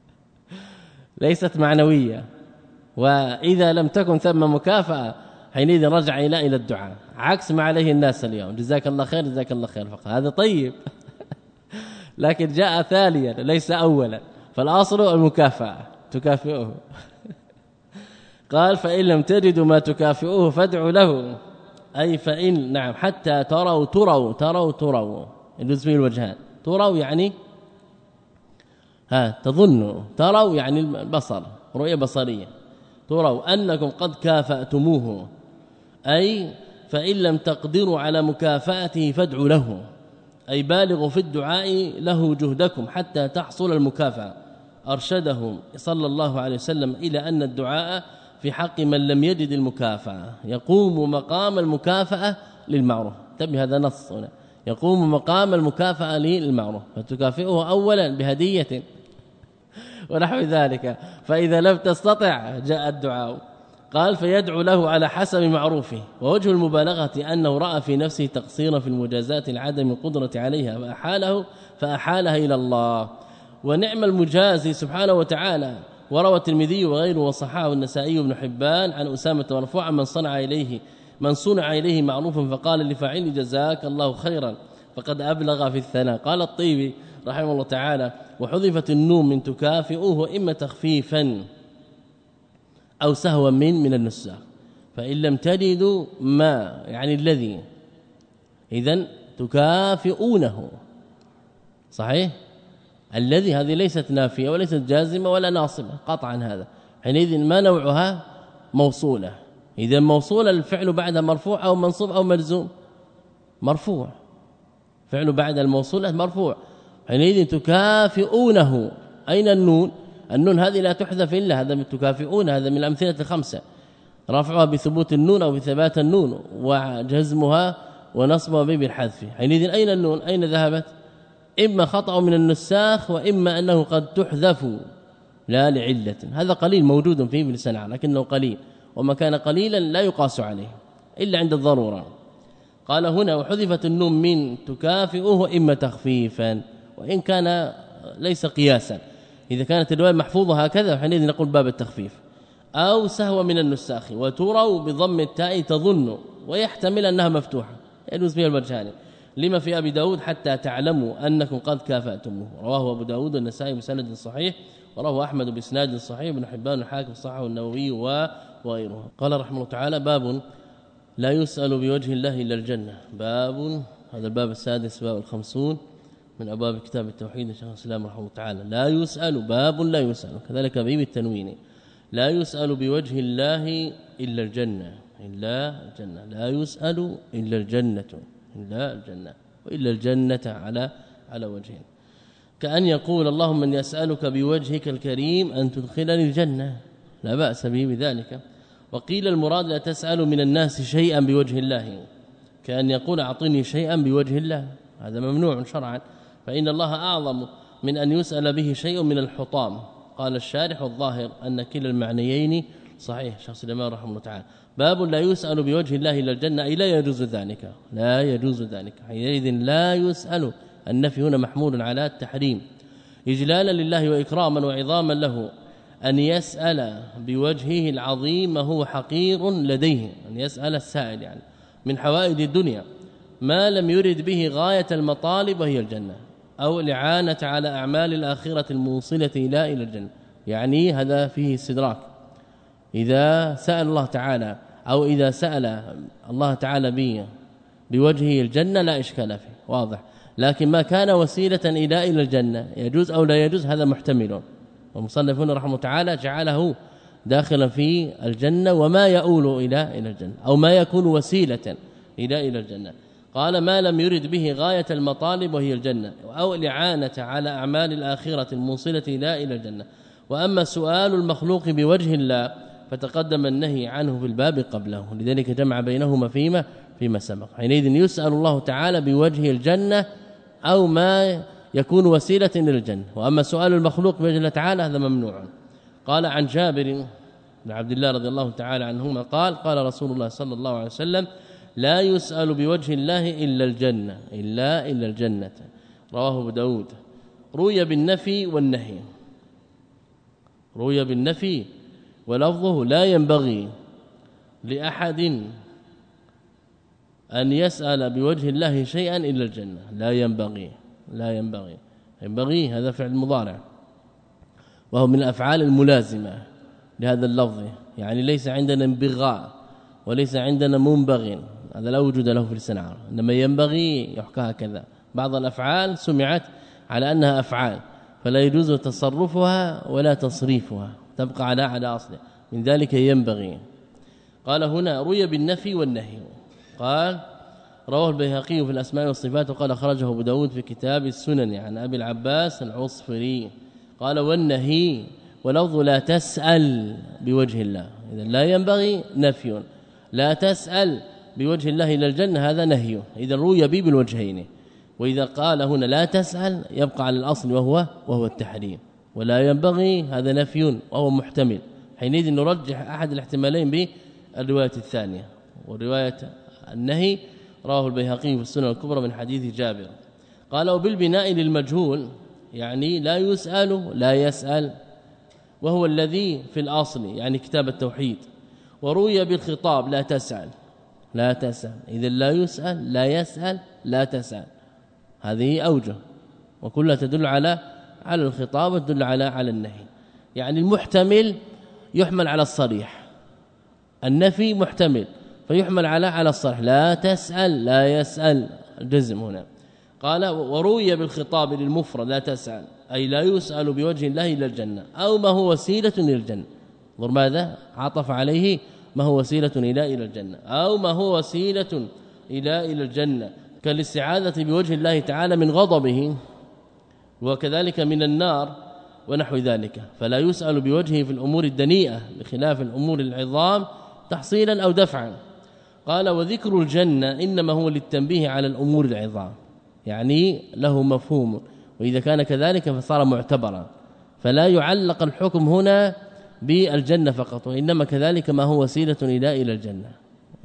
*laughs* ليست معنوية. وإذا لم تكن ثم مكافأة حينئذ رجع إلى إلى الدعاء. عكس ما عليه الناس اليوم. جزاك الله خير جزاك الله خير فقط. هذا طيب. *laughs* لكن جاء ثانيا ليس اولا. فالأصل المكافأة. تكافئه. *laughs* قال فإن لم تجدوا ما تكافئوه فادعوا له. أي فإن نعم حتى تروا تروا تروا تروا. الجزء الوجهان تروا يعني ها تظنوا تروا يعني البصر رؤية بصرية. تروا أنكم قد كافأتموه. أي فإن لم تقدروا على مكافأته فادعوا له. أي بالغوا في الدعاء له جهدكم حتى تحصل المكافأة. أرشدهم صلى الله عليه وسلم إلى أن الدعاء في حق من لم يجد المكافأة. يقوم مقام المكافأة للمعروف. انتبه هذا نص هنا. يقوم مقام المكافأة للمعروف. فتكافئه اولا بهدية. *laughs* ونحو ذلك. فإذا لم تستطع جاء الدعاء. قال فيدعو له على حسب معروفه. ووجه المبالغة أنه رأى في نفسه تقصيرا في المجازات لعدم القدرة عليها فأحاله فاحالها إلى الله. ونعم المجازي سبحانه وتعالى وروى الترمذي وغيره وصححه النسائي وابن حبان عن أسامة مرفوعا من صنع إليه من صنع إليه معروفا فقال لفاعل جزاك الله خيرا فقد أبلغ في الثناء. قال الطيبي رحمه الله تعالى وحذفت النون من تكافئوه اما تخفيفا أو سهوا من من النساخ فإن لم تجدوا ما يعني الذي اذا تكافئونه. صحيح؟ الذي هذه ليست نافية وليست جازمة ولا ناصبة قطعا هذا. حينئذ ما نوعها؟ موصولة. إذا موصولة الفعل بعدها مرفوع أو منصوب أو مجزوم مرفوع. فعل بعد الموصولة مرفوع. حينئذ تكافئونه. أين النون؟ النون هذه لا تحذف إلا هذا تكافئون هذا من الأمثلة الخمسة. رفعها بثبوت النون أو بثبات النون وجزمها ونصبها بالحذف حينئذ أين النون؟ أين ذهبت؟ إما خطأ من النساخ وإما أنه قد تحذف لا لعلة. هذا قليل موجود فيه في لسان لكنه قليل وما كان قليلا لا يقاس عليه إلا عند الضرورة. قال هنا وحذفت النون من تكافئه اما تخفيفا وإن كان ليس قياسا. إذا كانت الرواية محفوظة هكذا حينئذ نقول باب التخفيف. أو سهو من النساخ وتروا بضم التاء تظن ويحتمل أنها مفتوحة. يجوز فيها الوجهان لما في أبي داود حتى تعلموا أنكم قد كافأتموه. رواه أبو داود النسائي بسند صحيح ورواه أحمد بإسناد صحيح ابن حبان الحاكم صححه النووي وغيره قال رحمه الله تعالى باب لا يسأل بوجه الله إلا الجنة. باب هذا الباب السادس باب الخمسون من أبواب كتاب التوحيد شيخ الإسلام رحمه الله تعالى. لا يسأل باب لا يسأل. كذلك باب التنوين. لا يسأل بوجه الله إلا الجنة. إلا الجنة. لا يسأل إلا الجنة. لا الجنة. وإلا الجنة على على وجهين. كأن يقول اللهم من يسألك بوجهك الكريم أن تدخلني الجنة. لا بأس به بذلك. وقيل المراد لا تسأل من الناس شيئا بوجه الله. كأن يقول أعطني شيئا بوجه الله. هذا ممنوع شرعا. فإن الله أعظم من أن يسأل به شيء من الحطام. قال الشارح الظاهر أن كلا المعنيين صحيح. شخص الإمام رحمه الله تعالى. باب لا يسأل بوجه الله إلا الجنة أي لا يجوز ذلك. لا يجوز ذلك. حينئذ لا يسأل. النفي هنا محمول على التحريم. إجلالا لله وإكراما وعظاما له. أن يسأل بوجهه العظيم ما هو حقير لديه. أن يسأل السائل يعني. من حوائج الدنيا. ما لم يرد به غاية المطالب وهي الجنة. أو الإعانة على أعمال الآخرة الموصلة إلى إلى الجنة. يعني هذا فيه استدراك. إذا سأل الله تعالى أو إذا سأل الله تعالى به بوجهه الجنة لا إشكال فيه. واضح. لكن ما كان وسيلة إلى إلى الجنة يجوز أو لا يجوز هذا محتمل ومصنفون رحمه تعالى جعله داخلا في الجنة وما يؤول إلى إلى الجنة أو ما يكون وسيلة إلى إلى الجنة. قال ما لم يرد به غاية المطالب وهي الجنة أو الإعانة على أعمال الآخرة الموصلة إلى إلى الجنة. وأما سؤال المخلوق بوجه الله فتقدم النهي عنه في الباب قبله. لذلك جمع بينهما فيما فيما سبق. حينئذ يسأل الله تعالى بوجه الجنة أو ما يكون وسيلة إلى الجنة وأما سؤال المخلوق بوجه الله تعالى هذا ممنوع. قال عن جابر بن عبد الله رضي الله تعالى عنهما قال قال رسول الله صلى الله عليه وسلم لا يسأل بوجه الله إلا الجنة إلا إلا الجنة رواه أبو داود. روي بالنفي والنهي. روي بالنفي ولفظه لا ينبغي لأحد أن يسأل بوجه الله شيئا إلا الجنة. لا ينبغي لا ينبغي. ينبغي هذا فعل مضارع. وهو من الأفعال الملازمة لهذا اللفظ. يعني ليس عندنا انبغاء وليس عندنا منبغ. هذا لا وجود له في الصنعة. إنما ينبغي يحكى هكذا. بعض الأفعال سمعت على أنها أفعال فلا يجوز تصرفها ولا تصريفها. تبقى على على أصله. من ذلك ينبغي. قال هنا روي بالنفي والنهي. قال رواه البيهقي في الأسماء والصفات وقال خرجه أبو داود في كتاب السنن عن أبي العباس العصفري. قال والنهي ولفظ لا تسأل بوجه الله. اذا لا ينبغي نفي. لا تسأل بوجه الله إلى الجنة هذا نهي. إذا روي به بالوجهين. وإذا قال هنا لا تسأل يبقى على الأصل وهو وهو التحريم. ولا ينبغي هذا نفي وهو محتمل. حينئذ نرجح أحد الاحتمالين بالرواية الثانية والرواية النهي رواه البيهقي في السنن الكبرى من حديث جابر. قال وبالبناء للمجهول يعني لا يسأل لا يسأل وهو الذي في الأصل يعني كتاب التوحيد. وروي بالخطاب لا تسأل لا تسأل. إذا لا يسأل لا يسأل لا تسأل. هذه أوجه وكلها تدل على على الخطاب وتدل على على النهي. يعني المحتمل يحمل على الصريح. النفي محتمل فيحمل على على الصرح لا تسأل لا يسأل. الجزم هنا. قال وروي بالخطاب للمفرد لا تسأل. أي لا يسأل بوجه الله إلى الجنة. أو ما هو وسيلة إلى الجنة. انظر ماذا عطف عليه ما هو وسيلة إلى إلى الجنة. أو ما هو وسيلة إلى إلى الجنة. كالاستعاذة بوجه الله تعالى من غضبه. وكذلك من النار ونحو ذلك. فلا يسأل بوجهه في الأمور الدنيئة بخلاف الأمور العظام تحصيلا أو دفعا. قال وذكر الجنة إنما هو للتنبيه على الأمور العظام. يعني له مفهوم. وإذا كان كذلك فصار معتبرا. فلا يعلق الحكم هنا بالجنة فقط وإنما كذلك ما هو وسيلة إلى إلى الجنة.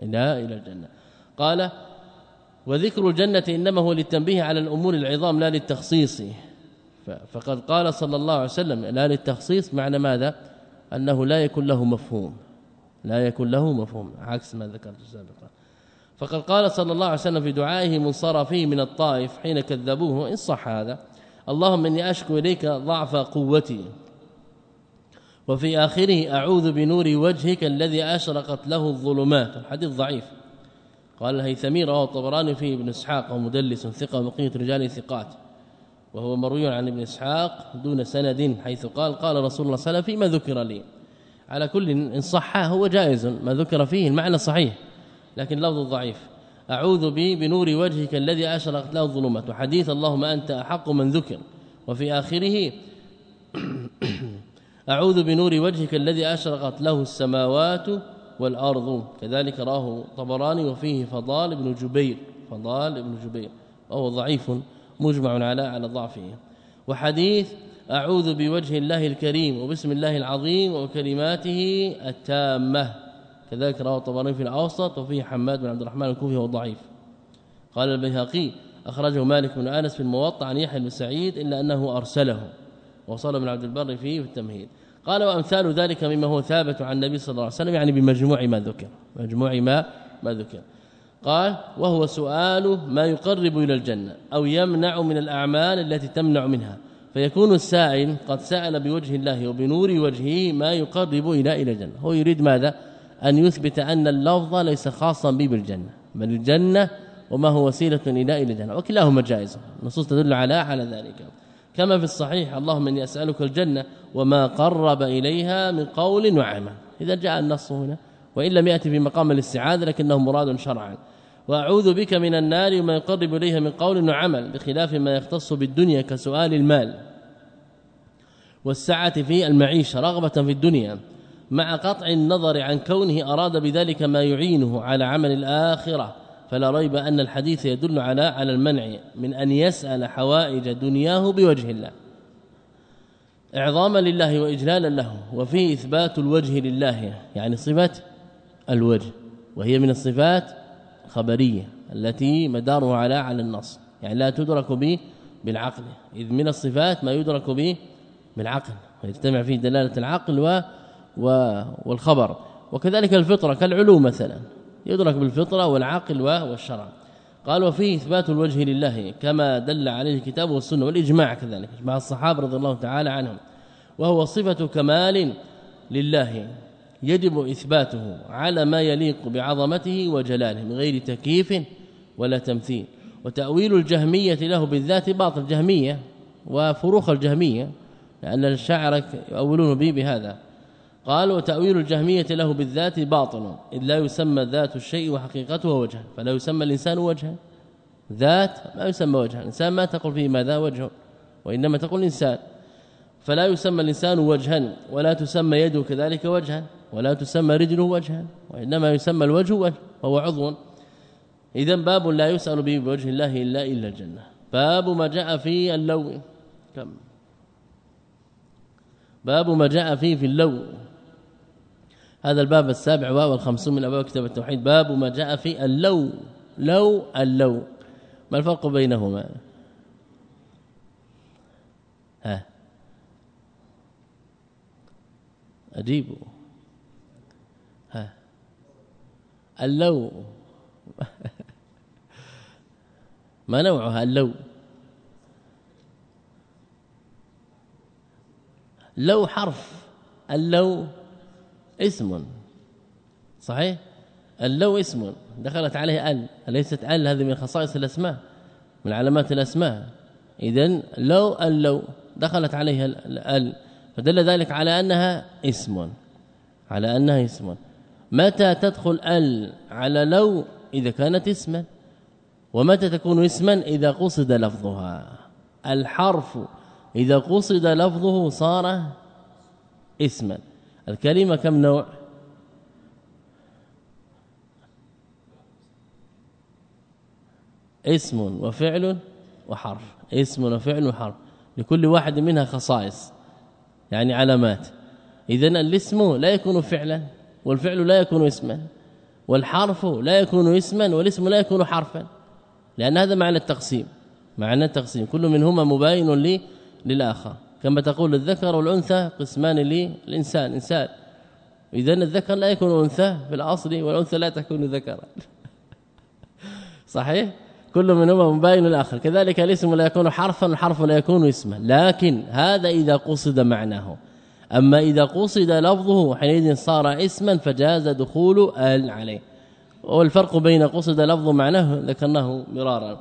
إلى إلى الجنة. قال وذكر الجنة إنما هو للتنبيه على الأمور العظام لا للتخصيص. فقد قال صلى الله عليه وسلم لا للتخصيص معنى ماذا؟ أنه لا يكون له مفهوم. لا يكون له مفهوم عكس ما ذكرت سابقا. فقد قال صلى الله عليه وسلم في دعائه من صرفه من الطائف حين كذبوه إن صح هذا. اللهم إني أشكو إليك ضعف قوتي وفي آخره أعوذ بنور وجهك الذي أشرقت له الظلمات. الحديث ضعيف. قال الهيثمي رواه الطبراني فيه ابن إسحاق ومدلس ثقة بقيه رجال ثقات. وهو مروي عن ابن إسحاق دون سند حيث قال قال رسول الله صلى الله عليه وسلم فيما ذكر لي. على كل إن صح هو جائز ما ذكر فيه المعنى صحيح لكن لفظ ضعيف. أعوذ بي بنور وجهك الذي أشرقت له الظلمات. وحديث اللهم أنت أحق من ذكر. وفي آخره أعوذ بنور وجهك الذي أشرقت له السماوات والأرض. كذلك راه طبراني وفيه فضال بن جبير فضال بن جبير وهو ضعيف. مجمع على على ضعفه. وحديث أعوذ بوجه الله الكريم وبسم الله العظيم وكلماته التامة. كذلك رواه الطبراني في الأوسط وفيه حماد بن عبد الرحمن الكوفي وهو ضعيف. قال البيهقي أخرجه مالك بن أنس في الموطأ عن يحيى بن سعيد إلا أنه أرسله. وصل ابن عبد البر فيه في التمهيد. قال وأمثال ذلك مما هو ثابت عن النبي صلى الله عليه وسلم يعني بمجموع ما ذكر. مجموع ما ما ذكر. قال وهو سؤال ما يقرب إلى الجنة أو يمنع من الأعمال التي تمنع منها. فيكون السائل قد سأل بوجه الله وبنور وجهه ما يقرب إلى إلى الجنة. هو يريد ماذا؟ أن يثبت أن اللفظ ليس خاصا به بالجنة. بل الجنة وما هو وسيلة إلى إلى الجنة. وكلاهما جائز. النصوص تدل على على ذلك. كما في الصحيح اللهم إني أسألك الجنة وما قرب إليها من قول وعمل. إذا جاء النص هنا. وإن لم يأتي في مقام الاستعاذة لكنه مراد شرعا. وأعوذ بك من النار وما يقرب إليها من قول وعمل بخلاف ما يختص بالدنيا كسؤال المال. والسعة في المعيشه رغبة في الدنيا. مع قطع النظر عن كونه أراد بذلك ما يعينه على عمل الآخرة فلا ريب أن الحديث يدل على على المنع من أن يسأل حوائج دنياه بوجه الله. إعظاما لله وإجلالا له وفيه إثبات الوجه لله يعني صفة الوجه وهي من الصفات الخبريه التي مدارها على على النص يعني لا تدرك به بالعقل إذ من الصفات ما يدرك به بالعقل ويجتمع فيه دلالة العقل و والخبر. وكذلك الفطرة كالعلوم مثلا يدرك بالفطرة والعقل والشرع. قال وفيه إثبات الوجه لله كما دل عليه الكتاب والسنة والإجماع كذلك إجماع الصحابة رضي الله تعالى عنهم. وهو صفة كمال لله. يجب إثباته على ما يليق بعظمته وجلاله من غير تكييف ولا تمثيل. وتأويل الجهمية له بالذات باطل جهميه وفروخ الجهمية لأن الشاعر يؤولون به بهذا. قال وتأويل الجهمية له بالذات باطل إذ لا يسمى ذات الشيء وحقيقته وجها فلا يسمى الإنسان وجها ذات ما يسمى وجها الإنسان ما تقول فيه ماذا وجه وإنما تقول انسان فلا يسمى الإنسان وجها ولا تسمى يده كذلك وجها. ولا تسمى رجله وجها وإنما يسمى الوجه وجه وهو عضو. اذا باب لا يسأل به بوجه الله إلا إلا الجنة. باب ما جاء في اللو. كم؟ باب ما جاء فيه في اللو. هذا الباب السابع والخمسون من أبواب كتاب التوحيد. باب ما جاء في اللو. لو اللو. ما الفرق بينهما؟ ها. اجيبوا ها اللو. ما نوعها اللو؟ لو حرف. اللو اسم. صحيح؟ اللو اسم. دخلت عليه ال. أليست ال؟ هذه من خصائص الأسماء من علامات الأسماء. اذا لو اللو. دخلت عليها ال. فدل ذلك على أنها اسم. على أنها اسم. متى تدخل ال على لو إذا كانت اسما؟ ومتى تكون اسما إذا قصد لفظها؟ الحرف إذا قصد لفظه صار اسما. الكلمة كم نوع؟ اسم وفعل وحرف. اسم وفعل وحرف. لكل واحد منها خصائص يعني علامات. اذا الاسم لا يكون فعلا. والفعل لا يكون اسما والحرف لا يكون اسما والاسم لا يكون حرفا لأن هذا معنى التقسيم معنى التقسيم كل منهما مباين لي للآخر. كما تقول الذكر والأنثى قسمان للإنسان إنسان اذا الذكر لا يكون أنثى في الأصل والأنثى لا تكون ذكرا. *laughs* صحيح؟ كل منهما مباين الآخر كذلك الاسم لا يكون حرفا والحرف لا يكون اسما لكن هذا إذا قصد معناه. أما إذا قصد لفظه حينئذ صار اسما فجاز دخول آل عليه. والفرق بين قصد لفظ معناه ذكرناه مرارا.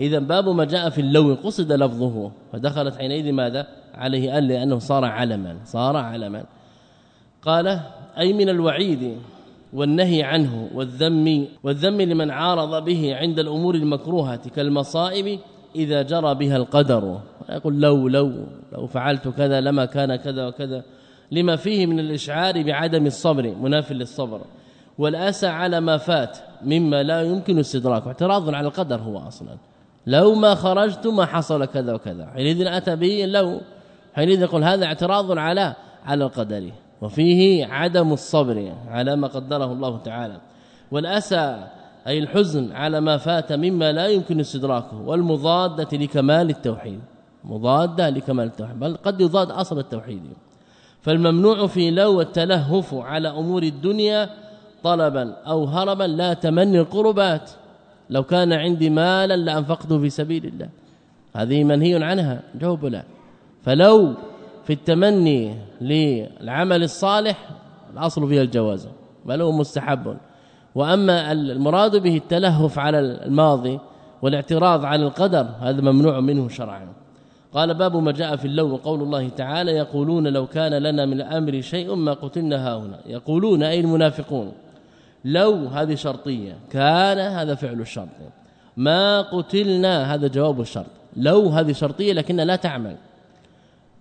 اذا باب ما جاء في اللو قصد لفظه. فدخلت حينئذ ماذا؟ عليه آل لأنه صار علما صار علما. قال أي من الوعيد والنهي عنه والذم والذم لمن عارض به عند الأمور المكروهة كالمصائب إذا جرى بها القدر. يقول لو لو لو فعلت كذا لما كان كذا وكذا. لما فيه من الإشعار بعدم الصبر مناف للصبر. والآسى على ما فات مما لا يمكن استدراكه اعتراض على القدر هو أصلا. لو ما خرجت ما حصل كذا وكذا. حينئذ أتى به لو. حينئذ يقول هذا اعتراض على على القدر. وفيه عدم الصبر على ما قدره الله تعالى. والآسى أي الحزن على ما فات مما لا يمكن استدراكه والمضادة لكمال التوحيد. مضادة لكمال التوحيد بل قد يضاد أصل التوحيد. فالممنوع في لو التلهف على أمور الدنيا طلبا أو هربا لا تمني القربات. لو كان عندي مالا لأنفقته في سبيل الله. هذه منهي عنها جواب لا. فلو في التمني للعمل الصالح الأصل فيها الجواز بل هو مستحب. وأما المراد به التلهف على الماضي والاعتراض على القدر هذا ممنوع منه شرعا. قال باب ما جاء في اللوم قول الله تعالى يقولون لو كان لنا من الأمر شيء ما قتلنا هاهنا يقولون أي المنافقون؟ لو هذه شرطية. كان هذا فعل الشرط. ما قتلنا هذا جواب الشرط. لو هذه شرطية لكنها لا تعمل.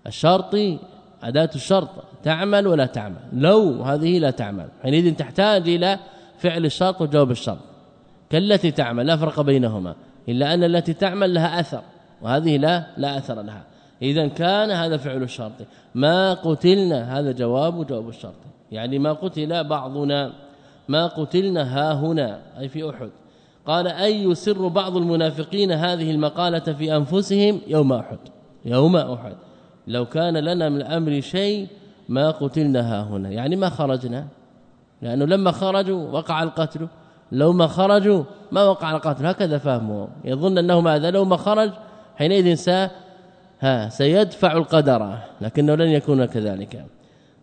الشرط أداة الشرط تعمل ولا تعمل. لو هذه لا تعمل. حينئذ تحتاج إلى فعل الشرط وجواب الشرط. كالتي تعمل لا فرق بينهما. إلا أن التي تعمل لها أثر وهذه لا لا أثر لها. إذا كان هذا فعل الشرط. ما قتلنا هذا جواب جواب الشرط. يعني ما قتل بعضنا ما قتلنا ها هنا أي في أحد. قال أي يسر بعض المنافقين هذه المقالة في أنفسهم؟ يوم أحد. يوم أحد. لو كان لنا من الأمر شيء ما قتلنا ها هنا. يعني ما خرجنا؟ لأنه لما خرجوا وقع القتل لو ما خرجوا ما وقع القتل. هكذا فهمه يظن أنه ماذا؟ لو ما خرج حينئذ س ها سيدفع القدر. لكنه لن يكون كذلك.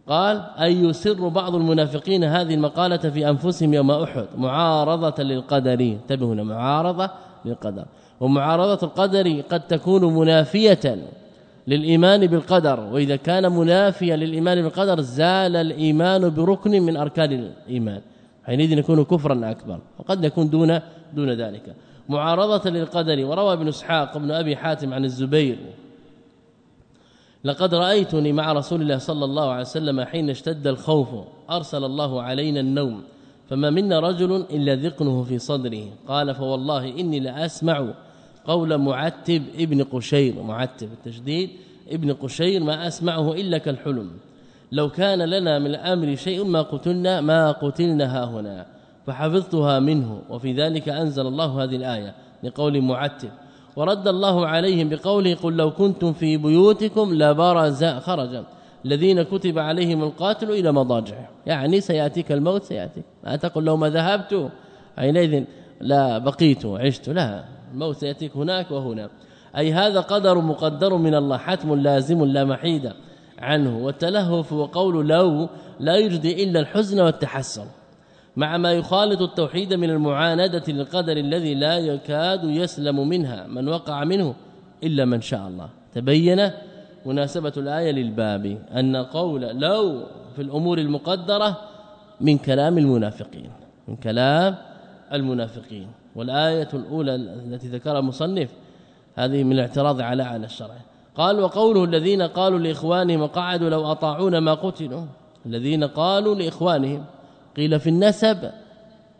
قال أي يسر بعض المنافقين هذه المقالة في أنفسهم يوم أحد؟ معارضة للقدر. انتبهوا معارضة للقدر. ومعارضة القدر قد تكون منافية. للإيمان بالقدر وإذا كان منافيا للإيمان بالقدر زال الإيمان بركن من أركان الإيمان. حينئذ يكون كفرا أكبر وقد يكون دون دون ذلك. معارضة للقدر وروى ابن إسحاق ابن أبي حاتم عن الزبير لقد رأيتني مع رسول الله صلى الله عليه وسلم حين اشتد الخوف أرسل الله علينا النوم فما منا رجل إلا ذقنه في صدره. قال فوالله إني لأسمع قول معتب ابن قشير معتب التشديد ابن قشير ما أسمعه إلا كالحلم. لو كان لنا من الأمر شيء ما قتلنا ما قتلنا ها هنا فحفظتها منه. وفي ذلك أنزل الله هذه الآية لقول معتب. ورد الله عليهم بقوله قل لو كنتم في بيوتكم لبرز خرج الذين كتب عليهم القاتل إلى مضاجع يعني سيأتيك الموت سيأتيك. لا تقل لو ما ذهبت حينئذ لا بقيت عشت. لا. الموت سيأتيك هناك وهنا. أي هذا قدر مقدر من الله حتم لازم لا محيد عنه. والتلهف وقول لو لا يجدي إلا الحزن والتحسن مع ما يخالط التوحيد من المعاندة للقدر الذي لا يكاد يسلم منها من وقع منه إلا من شاء الله. تبين مناسبة الآية للباب أن قول لو في الأمور المقدرة من كلام المنافقين من كلام المنافقين. والآية الأولى التي ذكرها المصنف هذه من الاعتراض على على الشرع. قال وقوله الذين قالوا لإخوانهم وقعدوا لو أطاعون ما قتلوا. الذين قالوا لإخوانهم قيل في النسب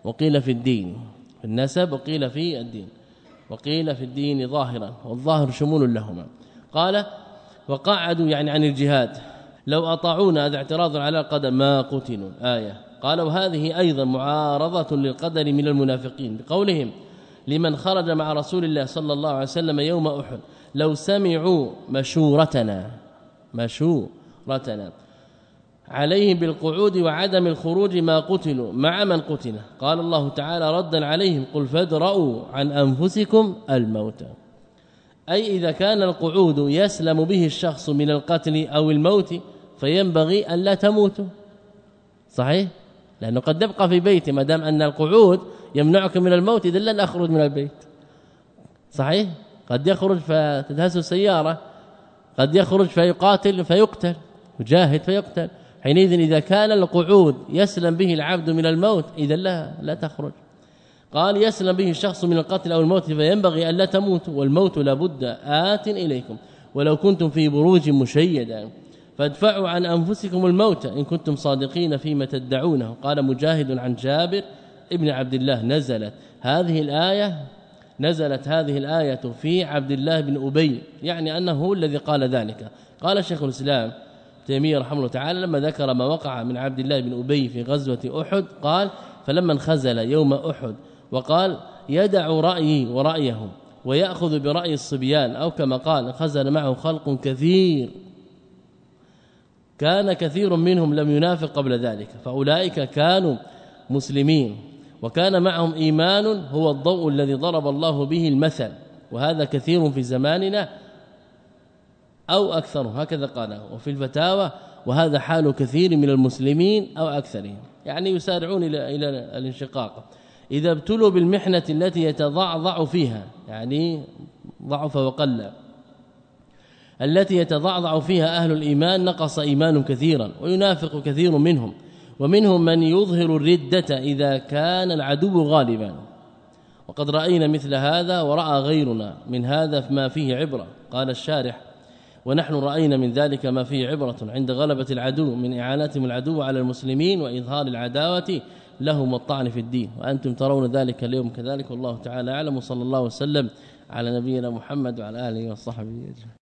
وقيل في الدين. في النسب وقيل في الدين. وقيل في الدين ظاهرا والظاهر شمول لهما. قال وقعدوا يعني عن الجهاد. لو أطاعونا هذا اعتراض على القدر ما قتلوا. آية. قال وهذه أيضا معارضة للقدر من المنافقين بقولهم لمن خرج مع رسول الله صلى الله عليه وسلم يوم أحد لو سمعوا مشورتنا مشورتنا عليهم بالقعود وعدم الخروج ما قتلوا مع من قتل. قال الله تعالى ردا عليهم قل فادرؤوا عن أنفسكم الموت. أي إذا كان القعود يسلم به الشخص من القتل أو الموت فينبغي أن لا تموتوا. صحيح؟ لأنه قد تبقى في بيتي ما دام أن القعود يمنعك من الموت إذا لن أخرج من البيت. صحيح؟ قد يخرج فتدهسه السيارة قد يخرج فيقاتل فيقتل يجاهد فيقتل. حينئذ إذا كان القعود يسلم به العبد من الموت إذا لا لا تخرج. قال يسلم به الشخص من القتل أو الموت فينبغي الا تموتوا والموت لابد آت إليكم. ولو كنتم في بروج مشيدة. فادفعوا عن أنفسكم الموت إن كنتم صادقين فيما تدعونه. قال مجاهد عن جابر ابن عبد الله نزلت هذه الآية نزلت هذه الآية في عبد الله بن أبي يعني أنه هو الذي قال ذلك. قال شيخ الإسلام تيمية رحمه الله تعالى لما ذكر ما وقع من عبد الله بن أبي في غزوة أحد قال فلما انخزل يوم أحد وقال يدع رأيي ورأيه ويأخذ برأي الصبيان أو كما قال خزل معه خلق كثير كان كثير منهم لم ينافق قبل ذلك فأولئك كانوا مسلمين وكان معهم إيمان هو الضوء الذي ضرب الله به المثل وهذا كثير في زماننا أو أكثر هكذا قال وفي الفتاوى وهذا حال كثير من المسلمين أو أكثرهم يعني يسارعون إلى إلى الانشقاق. إذا ابتلوا بالمحنة التي يتضعضع فيها يعني ضعف وقل التي يتضعضع فيها أهل الإيمان نقص إيمان كثيرا وينافق كثير منهم ومنهم من يظهر الردة إذا كان العدو غالبا. وقد رأينا مثل هذا ورأى غيرنا من هذا ما فيه عبرة قال الشارح. ونحن رأينا من ذلك ما فيه عبرة عند غلبة العدو من إعانتهم العدو على المسلمين وإظهار العداوة لهم الطعن في الدين. وأنتم ترون ذلك اليوم كذلك والله تعالى أعلم وصلى الله وسلم على نبينا محمد وعلى آله وصحبه أجمعين.